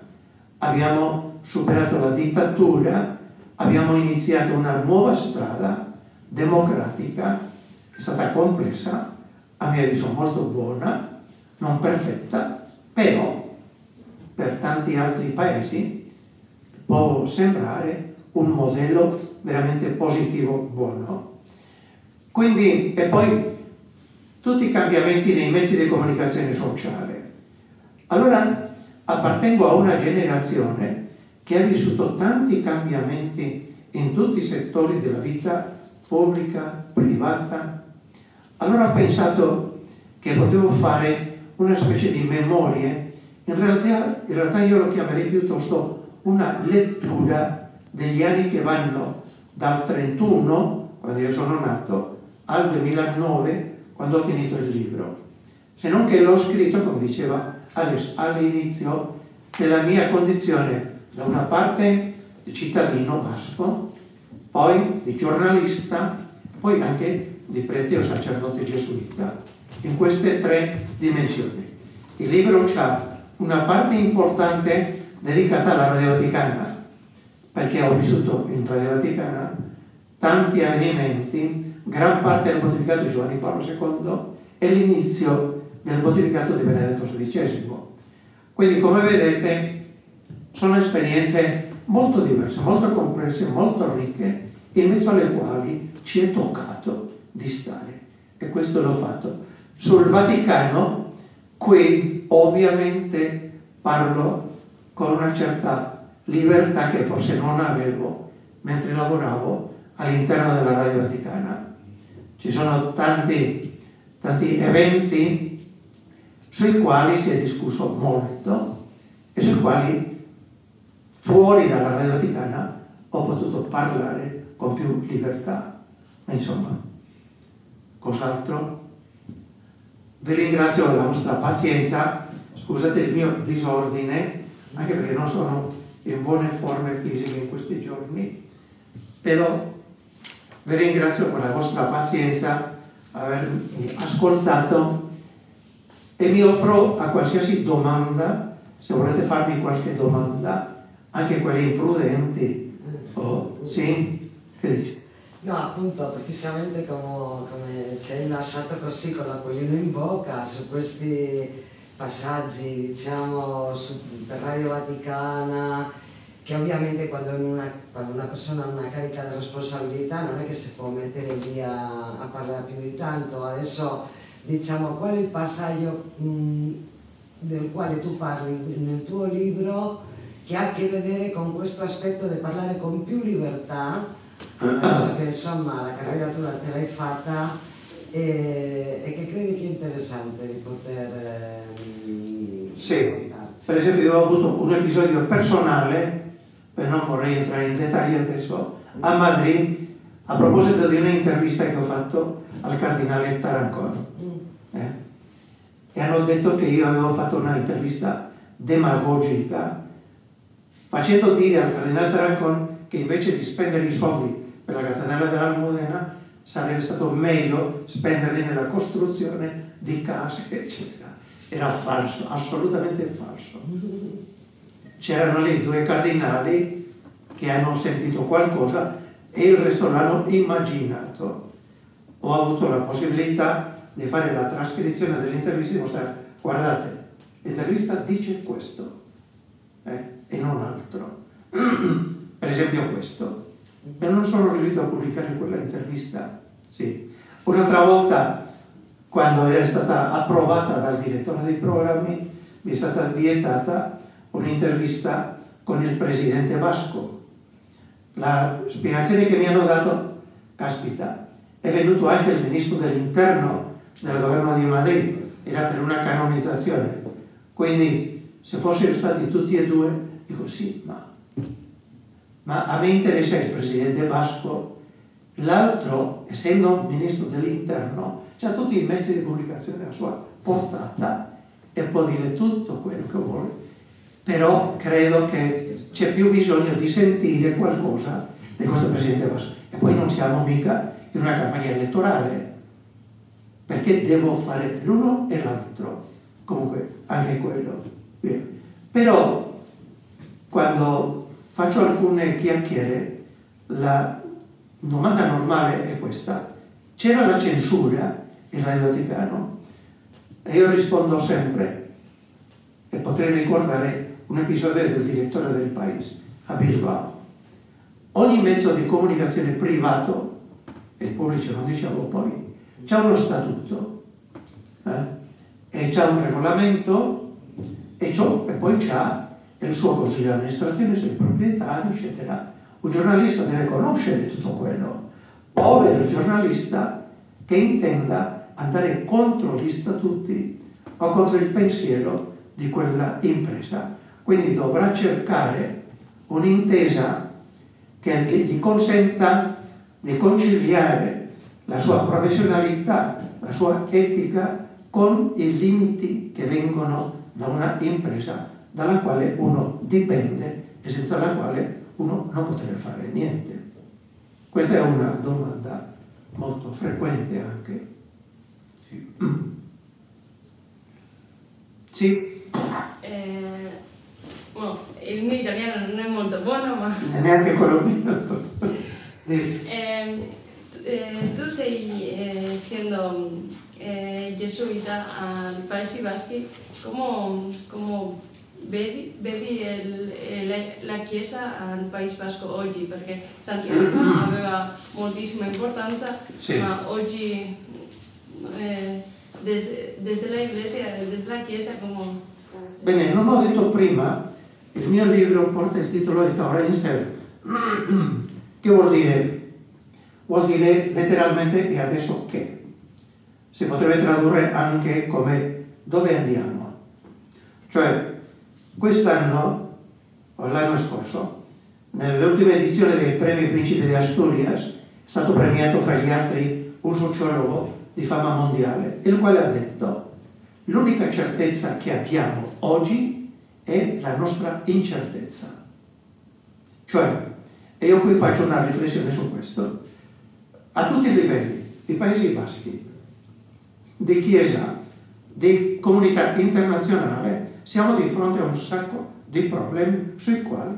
abbiamo superato la dittatura, abbiamo iniziato una nuova strada democratica, è stata complessa, a mio avviso molto buona, non perfetta, però per tanti altri paesi può sembrare un modello veramente positivo, buono. Quindi, e poi tutti i cambiamenti nei mezzi di comunicazione sociale. Allora appartengo a una generazione che ha vissuto tanti cambiamenti in tutti i settori della vita pubblica, privata. Allora ho pensato che potevo fare una specie di memorie, in realtà, in realtà io lo chiamerei piuttosto una lettura degli anni che vanno dal 31, quando io sono nato, al 2009 quando ho finito il libro. Se non che l'ho scritto, come diceva Alex all'inizio, della mia condizione da una parte di cittadino basco, poi di giornalista, poi anche di prete o sacerdote gesuita, in queste tre dimensioni. Il libro ha una parte importante dedicata alla Radio Vaticana, perché ho vissuto in Radio Vaticana tanti avvenimenti gran parte del pontificato di Giovanni Paolo II e l'inizio del pontificato di Benedetto XVI. Quindi, come vedete, sono esperienze molto diverse, molto complesse, molto ricche, in mezzo alle quali ci è toccato di stare. E questo l'ho fatto. Sul Vaticano, qui ovviamente parlo con una certa libertà che forse non avevo mentre lavoravo all'interno della Radio Vaticana ci sono tanti, tanti eventi sui quali si è discusso molto e sui quali fuori dalla Radio Vaticana ho potuto parlare con più libertà. Ma insomma, cos'altro? Vi ringrazio per la vostra pazienza, scusate il mio disordine, anche perché non sono in buone forme fisiche in questi giorni, però vi ringrazio per la vostra pazienza, avermi ascoltato e mi offro a qualsiasi domanda, se volete farmi qualche domanda, anche quelle imprudenti. Oh, sì? Che dici? No, appunto, precisamente come, come ci hai lasciato così con l'acquolino in bocca su questi passaggi, diciamo, su, per Radio Vaticana, che ovviamente quando una, quando una, persona ha una carica di responsabilità non è che si può mettere lì a, a parlare più di tanto. Adesso diciamo qual è il passaggio mh, del quale tu parli nel tuo libro che ha a che vedere con questo aspetto di parlare con più libertà, adesso che insomma la carriera tu te l'hai fatta e, e, che credi che è interessante di poter... Eh, sì, per esempio io ho avuto un episodio personale non vorrei entrare in dettagli adesso, a Madrid a proposito di un'intervista che ho fatto al cardinale Tarancon. Eh? E hanno detto che io avevo fatto un'intervista demagogica, facendo dire al cardinale Tarancon che invece di spendere i soldi per la cattedrale dell'Almudena sarebbe stato meglio spenderli nella costruzione di case, eccetera. Era falso, assolutamente falso c'erano lì due cardinali che hanno sentito qualcosa e il resto l'hanno immaginato. Ho avuto la possibilità di fare la trascrizione dell'intervista e di mostrare, guardate, l'intervista dice questo. eh, e non altro. per esempio questo. E non sono riuscito a pubblicare quella intervista. Sì. Un'altra volta, quando era stata approvata dal direttore dei programmi, mi è stata vietata un'intervista con il presidente Vasco. La spiegazione che mi hanno dato, caspita, è venuto anche il ministro dell'interno del governo di Madrid, era per una canonizzazione. Quindi se fossero stati tutti e due, dico sì, ma, ma a me interessa il presidente Vasco, l'altro, essendo ministro dell'interno, ha tutti i mezzi di comunicazione a sua portata e può dire tutto quello che vuole, però credo che c'è più bisogno di sentire qualcosa di questo presidente Vasco. E poi non siamo mica in una campagna elettorale, perché devo fare l'uno e l'altro. Comunque, anche quello. Però, quando faccio alcune chiacchiere, la domanda normale è questa. C'era la censura in Radio Vaticano? E io rispondo sempre, e potrei ricordare un episodio del direttore del paese a Bilbao. Ogni mezzo di comunicazione privato, e pubblico non diciamo poi, c'è uno statuto eh? e c'è un regolamento e, e poi c'è il suo consiglio di amministrazione, i suoi proprietari, eccetera. Un giornalista deve conoscere tutto quello. Povero giornalista che intenda andare contro gli statuti o contro il pensiero di quella impresa. Quindi dovrà cercare un'intesa che gli consenta di conciliare la sua professionalità, la sua etica con i limiti che vengono da una impresa dalla quale uno dipende e senza la quale uno non potrebbe fare niente. Questa è una domanda molto frequente anche. Sì. sì. Eh, bueno, il mio italiano non è molto buono, ma... Neanche quello mio. sì. eh, eh, tú eh, siendo eh, jesuita al Paesi Baschi, ¿cómo, cómo vedi, vedi el, el, la Chiesa al País Basco oggi? Perché tanti anni fa aveva moltissima importanza, sì. ma oggi eh, desde, desde, la Iglesia, desde la Chiesa, come... Bene, non ho detto prima, il mio libro porta il titolo di sé, che vuol dire vuol dire letteralmente e adesso che. Si potrebbe tradurre anche come dove andiamo. Cioè, quest'anno, o l'anno scorso, nell'ultima edizione dei premi Principe di Asturias, è stato premiato fra gli altri un sociologo di fama mondiale, il quale ha detto l'unica certezza che abbiamo oggi è la nostra incertezza. Cioè, e io qui faccio una riflessione su questo, a tutti i livelli, i Paesi Baschi, di Chiesa, di comunità internazionale, siamo di fronte a un sacco di problemi sui quali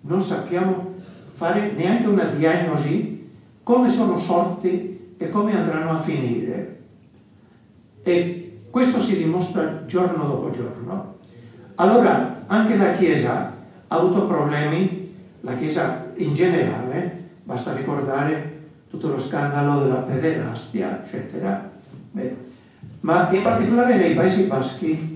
non sappiamo fare neanche una diagnosi come sono sorti e come andranno a finire. E questo si dimostra giorno dopo giorno. Allora anche la Chiesa ha avuto problemi, la Chiesa in generale, basta ricordare tutto lo scandalo della pederastia, eccetera. Beh, ma in particolare nei Paesi Baschi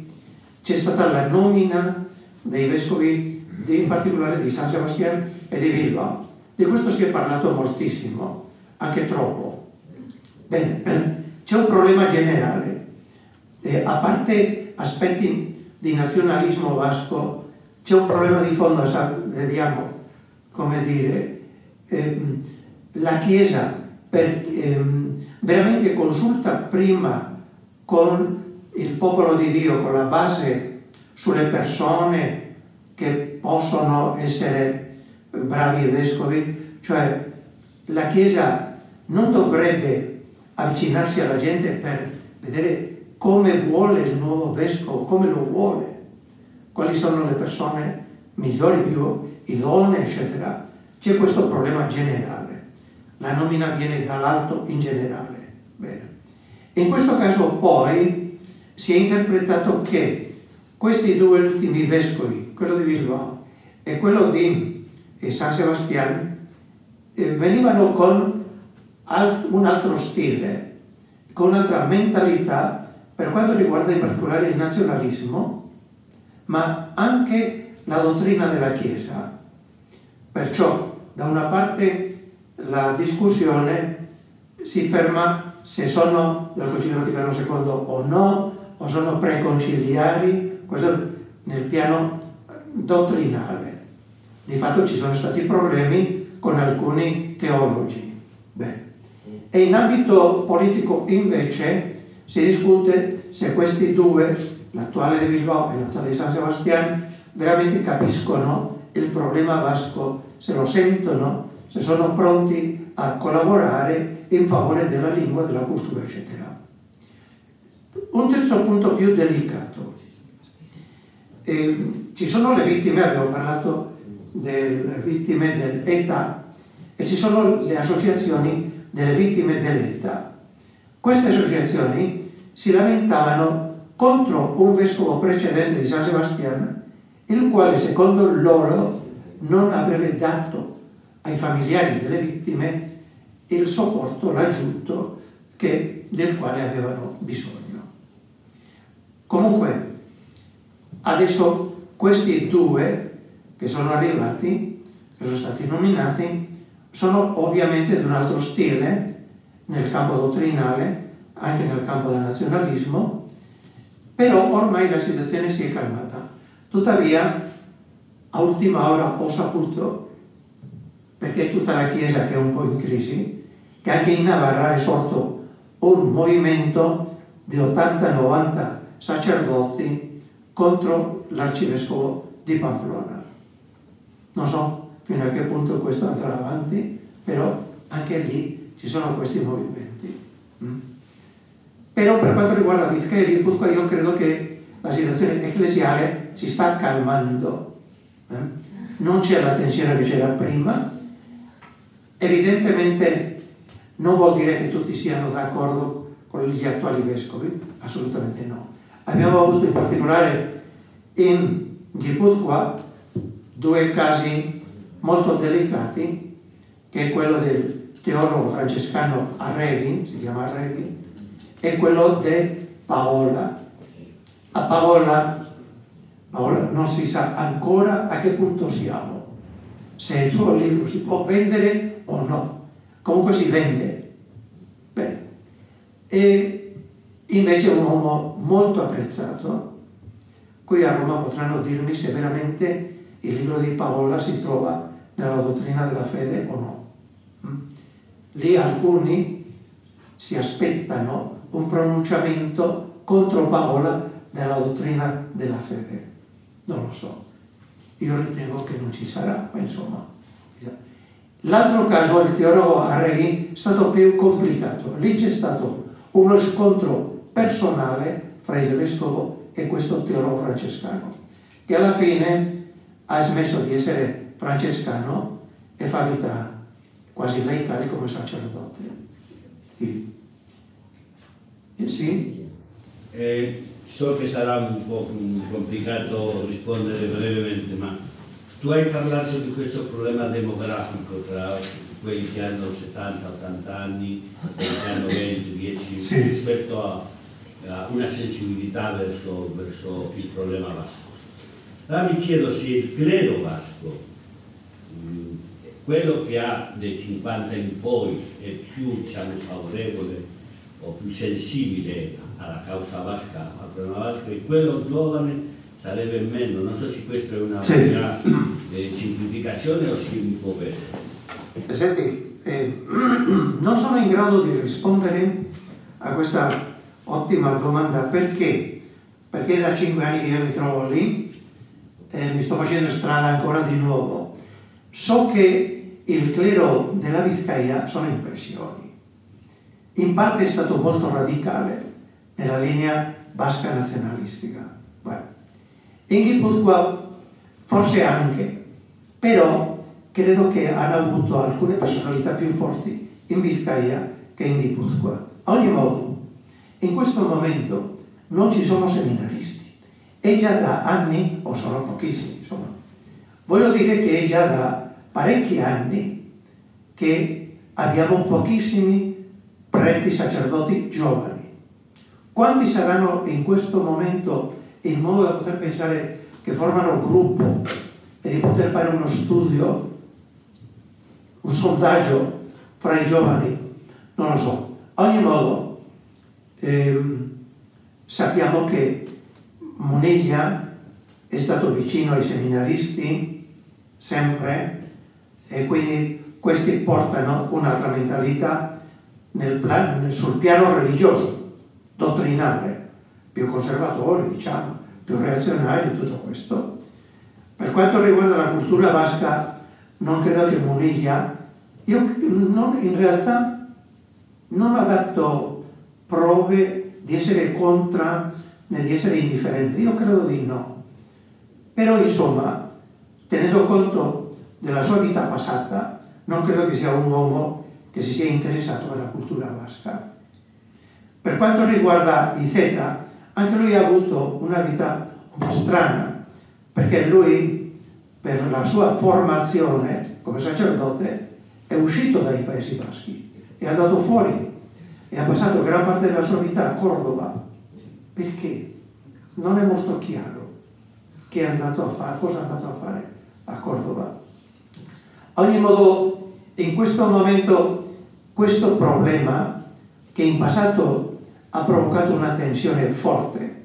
c'è stata la nomina dei vescovi, in particolare di San Sebastian e di Bilbao. Di questo si è parlato moltissimo, anche troppo. Bene, c'è un problema generale. Eh, a parte aspetti di nazionalismo vasco, c'è un problema di fondo, vediamo come dire, eh, la Chiesa per, ehm, veramente consulta prima con il popolo di Dio, con la base sulle persone che possono essere bravi vescovi, cioè la Chiesa non dovrebbe avvicinarsi alla gente per vedere come vuole il nuovo vescovo, come lo vuole, quali sono le persone migliori, più idonee, eccetera. C'è questo problema generale la nomina viene dall'alto in generale. Bene. In questo caso poi si è interpretato che questi due ultimi vescovi, quello di Bilbao e quello di eh, San Sebastian eh, venivano con un altro stile, con un'altra mentalità per quanto riguarda in particolare il nazionalismo, ma anche la dottrina della Chiesa. Perciò da una parte la discussione si ferma se sono del Concilio Vaticano II o no, o sono preconciliari, questo nel piano dottrinale. Di fatto ci sono stati problemi con alcuni teologi. Beh. E in ambito politico invece si discute se questi due, l'attuale di Bilbao e l'attuale di San Sebastián, veramente capiscono il problema vasco, se lo sentono, se sono pronti a collaborare in favore della lingua, della cultura, eccetera. Un terzo punto più delicato. Eh, ci sono le vittime, abbiamo parlato delle vittime dell'ETA e ci sono le associazioni delle vittime dell'ETA. Queste associazioni si lamentavano contro un vescovo precedente di San Sebastiano, il quale secondo loro non avrebbe dato ai familiari delle vittime il sopporto, l'aiuto del quale avevano bisogno. Comunque, adesso questi due che sono arrivati, che sono stati nominati, sono ovviamente di un altro stile nel campo dottrinale, anche nel campo del nazionalismo, però ormai la situazione si è calmata. Tuttavia, a ultima ora ho saputo, perché tutta la Chiesa che è un po' in crisi, che anche in Navarra è sorto un movimento di 80-90 sacerdoti contro l'arcivescovo di Pamplona. Non so fino a che punto questo andrà avanti, però anche lì ci sono questi movimenti. Mm? Però per quanto riguarda Vizcaya e Guipúzcoa io credo che la situazione ecclesiale si sta calmando. Eh? Non c'è la tensione che c'era prima. Evidentemente non vuol dire che tutti siano d'accordo con gli attuali vescovi, assolutamente no. Abbiamo avuto in particolare in Guipúzcoa due casi molto delicati, che è quello del teologo francescano Arregui, si chiama Arregui, e quello di Paola. A Paola, Paola non si sa ancora a che punto siamo, se il suo libro si può vendere o no comunque si vende. Bene. E invece un uomo molto apprezzato, qui a Roma potranno dirmi se veramente il libro di Paola si trova nella dottrina della fede o no. Mm? Lì alcuni si aspettano un pronunciamento contro Paola nella dottrina della fede. Non lo so. Io ritengo che non ci sarà, ma insomma. L'altro caso, il teologo Arreghi, è stato più complicato. Lì c'è stato uno scontro personale fra il vescovo e questo teologo francescano, che alla fine ha smesso di essere francescano e fa vita quasi laicale come sacerdote. Sì? sì? Eh, so che sarà un po' complicato rispondere brevemente, ma tu hai parlato di questo problema demografico tra quelli che hanno 70-80 anni e quelli che hanno 20-10 sì. rispetto a, a, una sensibilità verso, verso, il problema vasco. Allora mi chiedo se il clero vasco, mh, quello che ha dei 50 in poi è più diciamo, favorevole o più sensibile alla causa vasca, al problema vasco, e quello giovane sarebbe meno. Non so se questa è una sì. mia eh, semplificazione o si può vedere. Senti, eh, non sono in grado di rispondere a questa ottima domanda perché? Perché da cinque anni che io mi trovo lì e mi sto facendo strada ancora di nuovo. So che il clero della Vizcaya sono impressioni. In parte è stato molto radicale nella linea basca nazionalistica. Bueno, in Guipúzcoa forse anche, però credo che hanno avuto alcune personalità più forti in Vizcaya che in Guipúzcoa. A ogni modo, in questo momento non ci sono seminaristi e già da anni, o sono pochissimi insomma, Voglio dire che è già da parecchi anni che abbiamo pochissimi preti sacerdoti giovani. Quanti saranno in questo momento in modo da poter pensare che formano gruppo e di poter fare uno studio, un sondaggio fra i giovani? Non lo so. A ogni modo, ehm, sappiamo che Muniglia è stato vicino ai seminaristi sempre e quindi questi portano un'altra mentalità nel plan, sul piano religioso, dottrinale, più conservatore, diciamo, più reazionario tutto questo. Per quanto riguarda la cultura basca, non credo che Muniglia, io non, in realtà non ha dato prove di essere contra né di essere indifferente, io credo di no. Però insomma, tenendo conto della sua vita passata, non credo che sia un uomo che si sia interessato alla cultura basca. Per quanto riguarda Izeta, anche lui ha avuto una vita un po' strana, perché lui, per la sua formazione come sacerdote, è uscito dai Paesi Baschi, è andato fuori e ha passato gran parte della sua vita a Cordova. Perché? Non è molto chiaro che è andato a fare, cosa è andato a fare a Cordova. Ogni modo, in questo momento, questo problema che in passato ha provocato una tensione forte,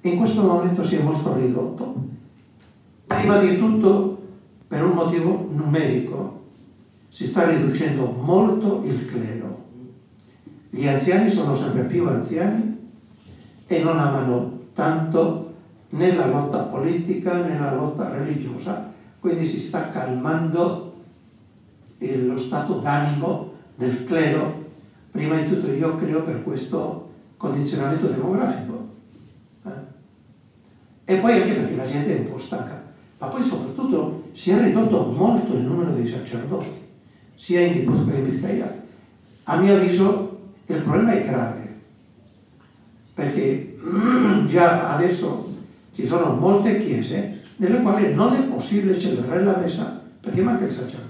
in questo momento si è molto ridotto. Prima di tutto per un motivo numerico, si sta riducendo molto il clero. Gli anziani sono sempre più anziani e non amano tanto né la lotta politica né la lotta religiosa, quindi si sta calmando lo stato d'animo del clero, prima di tutto io credo per questo condizionamento demografico. Eh? E poi anche perché la gente è un po' stanca, ma poi soprattutto si è ridotto molto il numero dei sacerdoti, sia in Diputto che in Vizcaya. A mio avviso il problema è grave, perché già adesso ci sono molte chiese nelle quali non è possibile celebrare la messa perché manca il sacerdote.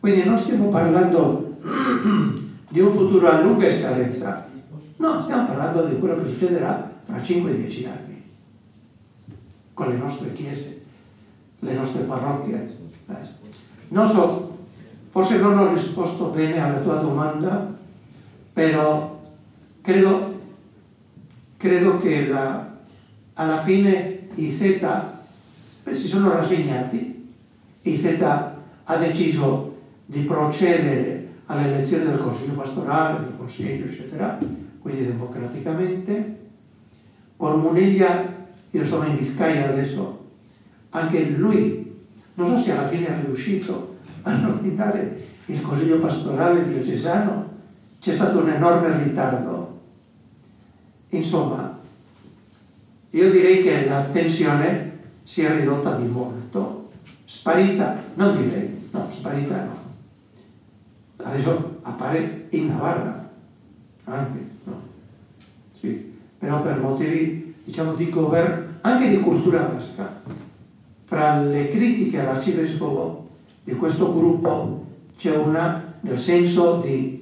Quindi non stiamo parlando di un futuro a lunga scadenza, no, stiamo parlando di quello che succederà fra 5-10 anni con le nostre chiese, le nostre parrocchie. Eh. Non so, forse non ho risposto bene alla tua domanda, però credo, credo che la, alla fine i Z si sono rassegnati, i Z ha deciso di procedere alle elezioni del Consiglio pastorale, del Consiglio, eccetera, quindi democraticamente. Con Muniglia, io sono in Vizcaya adesso, anche lui, non so se alla fine è riuscito a nominare il Consiglio pastorale diocesano, c'è stato un enorme ritardo. Insomma, io direi che la tensione si è ridotta di molto, sparita, non direi, no, sparita no. Adesso appare in Navarra, anche, no? Sì, però per motivi, diciamo, di governo, anche di cultura basca. Fra le critiche all'arcivescovo di questo gruppo c'è una nel senso di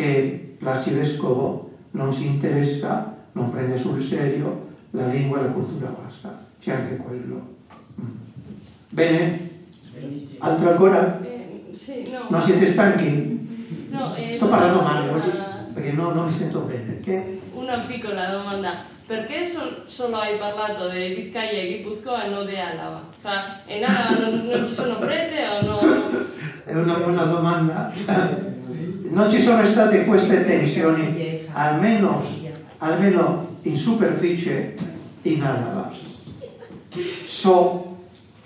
che l'arcivescovo non si interessa, non prende sul serio la lingua e la cultura basca. C'è anche quello. Mm. Bene? Altro ancora? Eh, sì, no. Non siete stanchi? No, eh, Sto parlando una- male oggi perché no- non mi sento bene. Che? Una piccola domanda. Perché sol- solo hai parlato di Vizcaya e Guipuzcoa e non di Alava? Cioè, in Alava non, non ci sono prete o no? È una buona domanda. Non ci sono state queste tensioni, almeno, almeno in superficie, in Alava. So,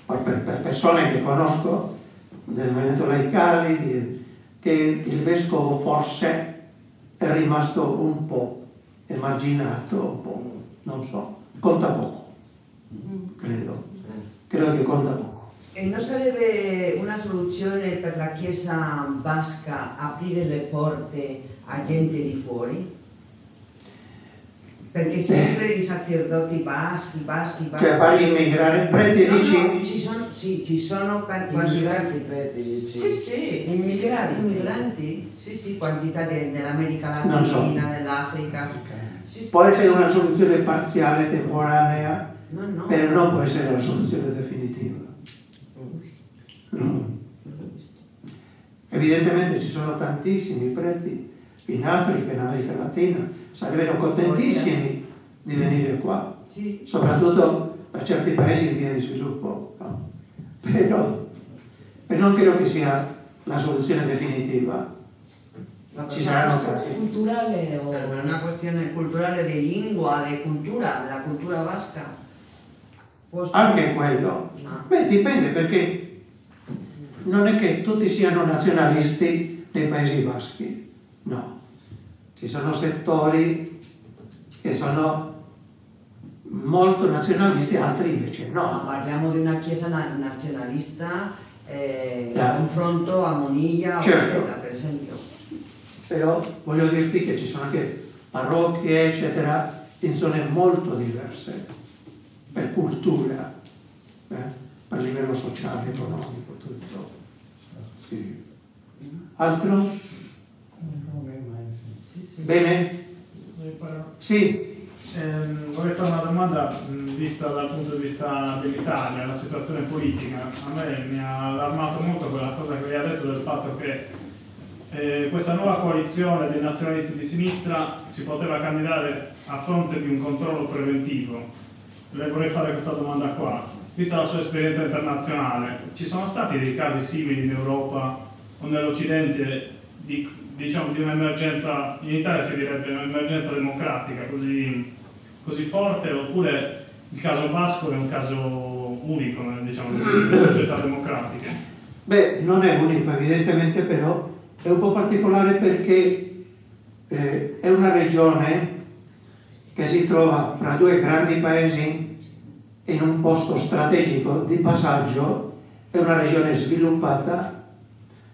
per, per persone che conosco, del movimento laicale, di- che il vescovo forse è rimasto un po' emarginato, un po', non so, conta poco, credo. Credo che conta poco. E non sarebbe una soluzione per la Chiesa basca aprire le porte a gente di fuori? Perché sempre i sacerdoti baschi, baschi, baschi. Cioè far immigrare preti, No, dici? no, ci sono, sì, ci sono quantità preti, dici? Sì, sì, Immigrati. immigranti, sì, sì, quantità de- dell'America Non so. Latina, dell'Africa. Sì, sì. Può essere una soluzione parziale, temporanea, No, no. però non può essere la soluzione definitiva. Evidentemente ci sono tantissimi preti in Africa, in America Latina, sarebbero contentissimi di venire qua, soprattutto da certi paesi in via di sviluppo. no? Però, però non credo che sia la soluzione definitiva. Ci saranno una questione casi. culturale o... per una questione culturale di lingua, di cultura, della cultura basca. Può- Anche quello. No. Beh, dipende perché non è che tutti siano nazionalisti nei Paesi Baschi, no. Ci sono settori che sono molto nazionalisti, altri invece No, no. parliamo di una chiesa na- nazionalista eh, in Ah. confronto a Moniglia Certo. o per esempio. Però voglio dirti che ci sono anche parrocchie, eccetera, in zone molto diverse, per cultura, eh, per livello sociale, economico. Sì. Altro? Bene? Sì, Ehm, vorrei fare una domanda vista dal punto di vista dell'Italia, la situazione politica. A me mi ha allarmato molto quella cosa che lei ha detto del fatto che eh, questa nuova coalizione dei nazionalisti di sinistra si poteva candidare a fronte di un controllo preventivo. Le vorrei fare questa domanda qua. Vista la sua esperienza internazionale, ci sono stati dei casi simili in Europa o nell'Occidente di, diciamo, di un'emergenza, in Italia si direbbe un'emergenza democratica così, così forte, oppure il caso Basco è un caso unico diciamo, nelle società democratiche? Beh, non è unico evidentemente, però è un po' particolare perché eh, è una regione che si trova fra due grandi paesi in un posto strategico di passaggio, è una regione sviluppata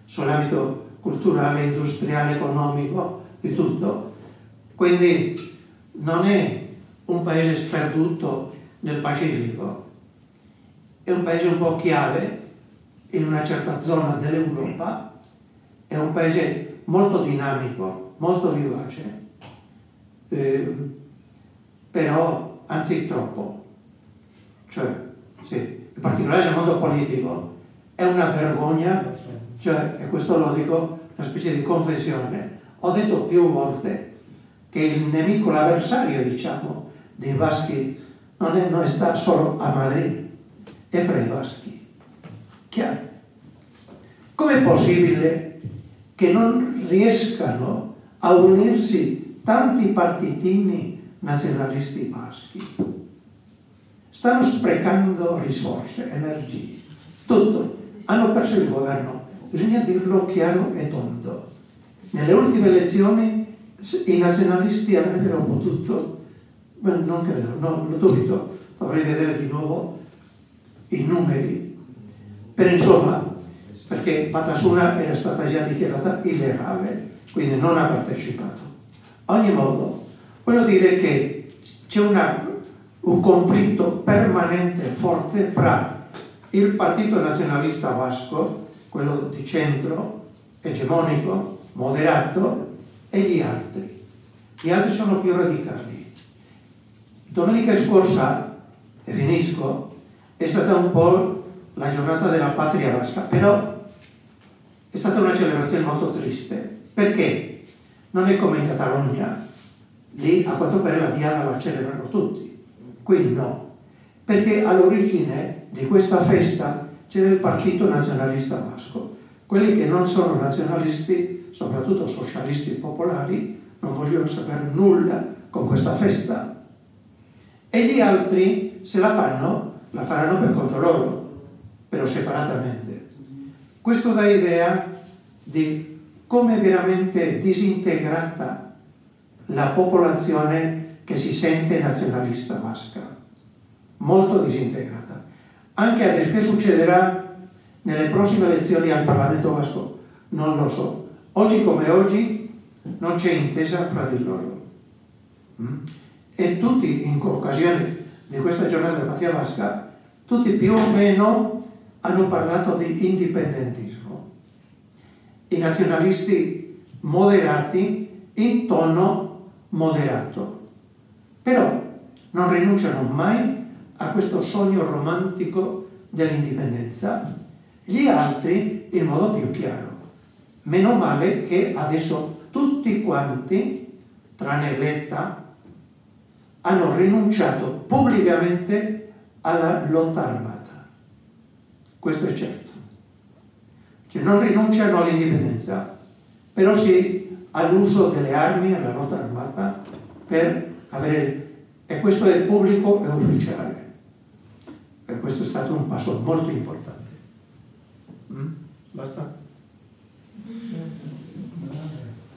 sull'ambito culturale, industriale, economico, di tutto. Quindi non è un paese sperduto nel Pacifico, è un paese un po' chiave in una certa zona dell'Europa, è un paese molto dinamico, molto vivace, eh, però anzi troppo. Cioè, sì, in particolare nel mondo politico, è una vergogna, cioè, e questo lo dico, una specie di confessione. Ho detto più volte che il nemico, l'avversario, diciamo, dei baschi non, è, non sta solo a Madrid, è fra i baschi. Chiaro? Com'è possibile che non riescano a unirsi tanti partitini nazionalisti baschi? Stanno sprecando risorse, energie, tutto. Hanno perso il governo. Bisogna dirlo chiaro e tondo. Nelle ultime elezioni i nazionalisti avrebbero potuto, non credo, no, lo dubito, dovrei vedere di nuovo i numeri. Per insomma, perché Batasuna era stata già dichiarata illegale, quindi non ha partecipato. Ogni modo, voglio dire che c'è una, un conflitto permanente forte fra il Partito Nazionalista Vasco, quello di centro, egemonico, moderato, e gli altri. Gli altri sono più radicali. Domenica scorsa, e finisco, è stata un po' la giornata della patria vasca, però è stata una celebrazione molto triste. Perché? Non è come in Catalogna, lì a quanto pare la Diana la celebrano tutti, qui no, perché all'origine di questa festa c'era il Partito Nazionalista Vasco. Quelli che non sono nazionalisti, soprattutto socialisti popolari, non vogliono sapere nulla con questa festa. E gli altri, se la fanno, la faranno per conto loro, però separatamente. Questo dà idea di come veramente disintegrata la popolazione che si sente nazionalista vasca, molto disintegrata. Anche adesso che succederà nelle prossime elezioni al Parlamento vasco, non lo so. Oggi come oggi non c'è intesa fra di loro. Mm? e tutti in occasione di questa giornata della Patria Vasca, tutti più o meno hanno parlato di indipendentismo. I nazionalisti moderati in tono moderato, però non rinunciano mai a questo sogno romantico dell'indipendenza, gli altri in modo più chiaro. Meno male che adesso tutti quanti, tranne Letta, hanno rinunciato pubblicamente alla lotta armata. Questo è certo. Cioè non rinunciano all'indipendenza, però sì all'uso delle armi, alla lotta armata, per avere... E questo è pubblico e ufficiale. E questo è stato un passo molto importante. Mm? Basta?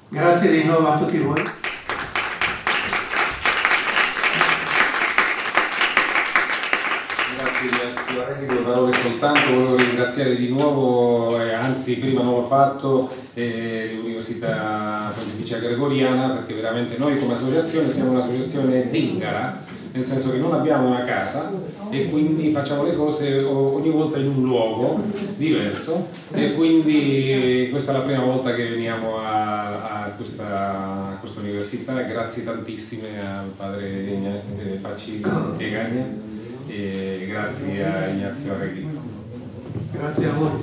Grazie di nuovo a tutti voi. Due parole soltanto, volevo ringraziare di nuovo, eh, anzi prima non l'ho fatto, eh, l'Università Pontificia Gregoriana perché veramente noi come associazione siamo un'associazione zingara, nel senso che non abbiamo una casa e quindi facciamo le cose ogni volta in un luogo diverso e quindi questa è la prima volta che veniamo a, a, questa, a questa, università, grazie tantissime al padre Facci Piegagna e grazie a Ignazio Arreghino. Grazie a voi.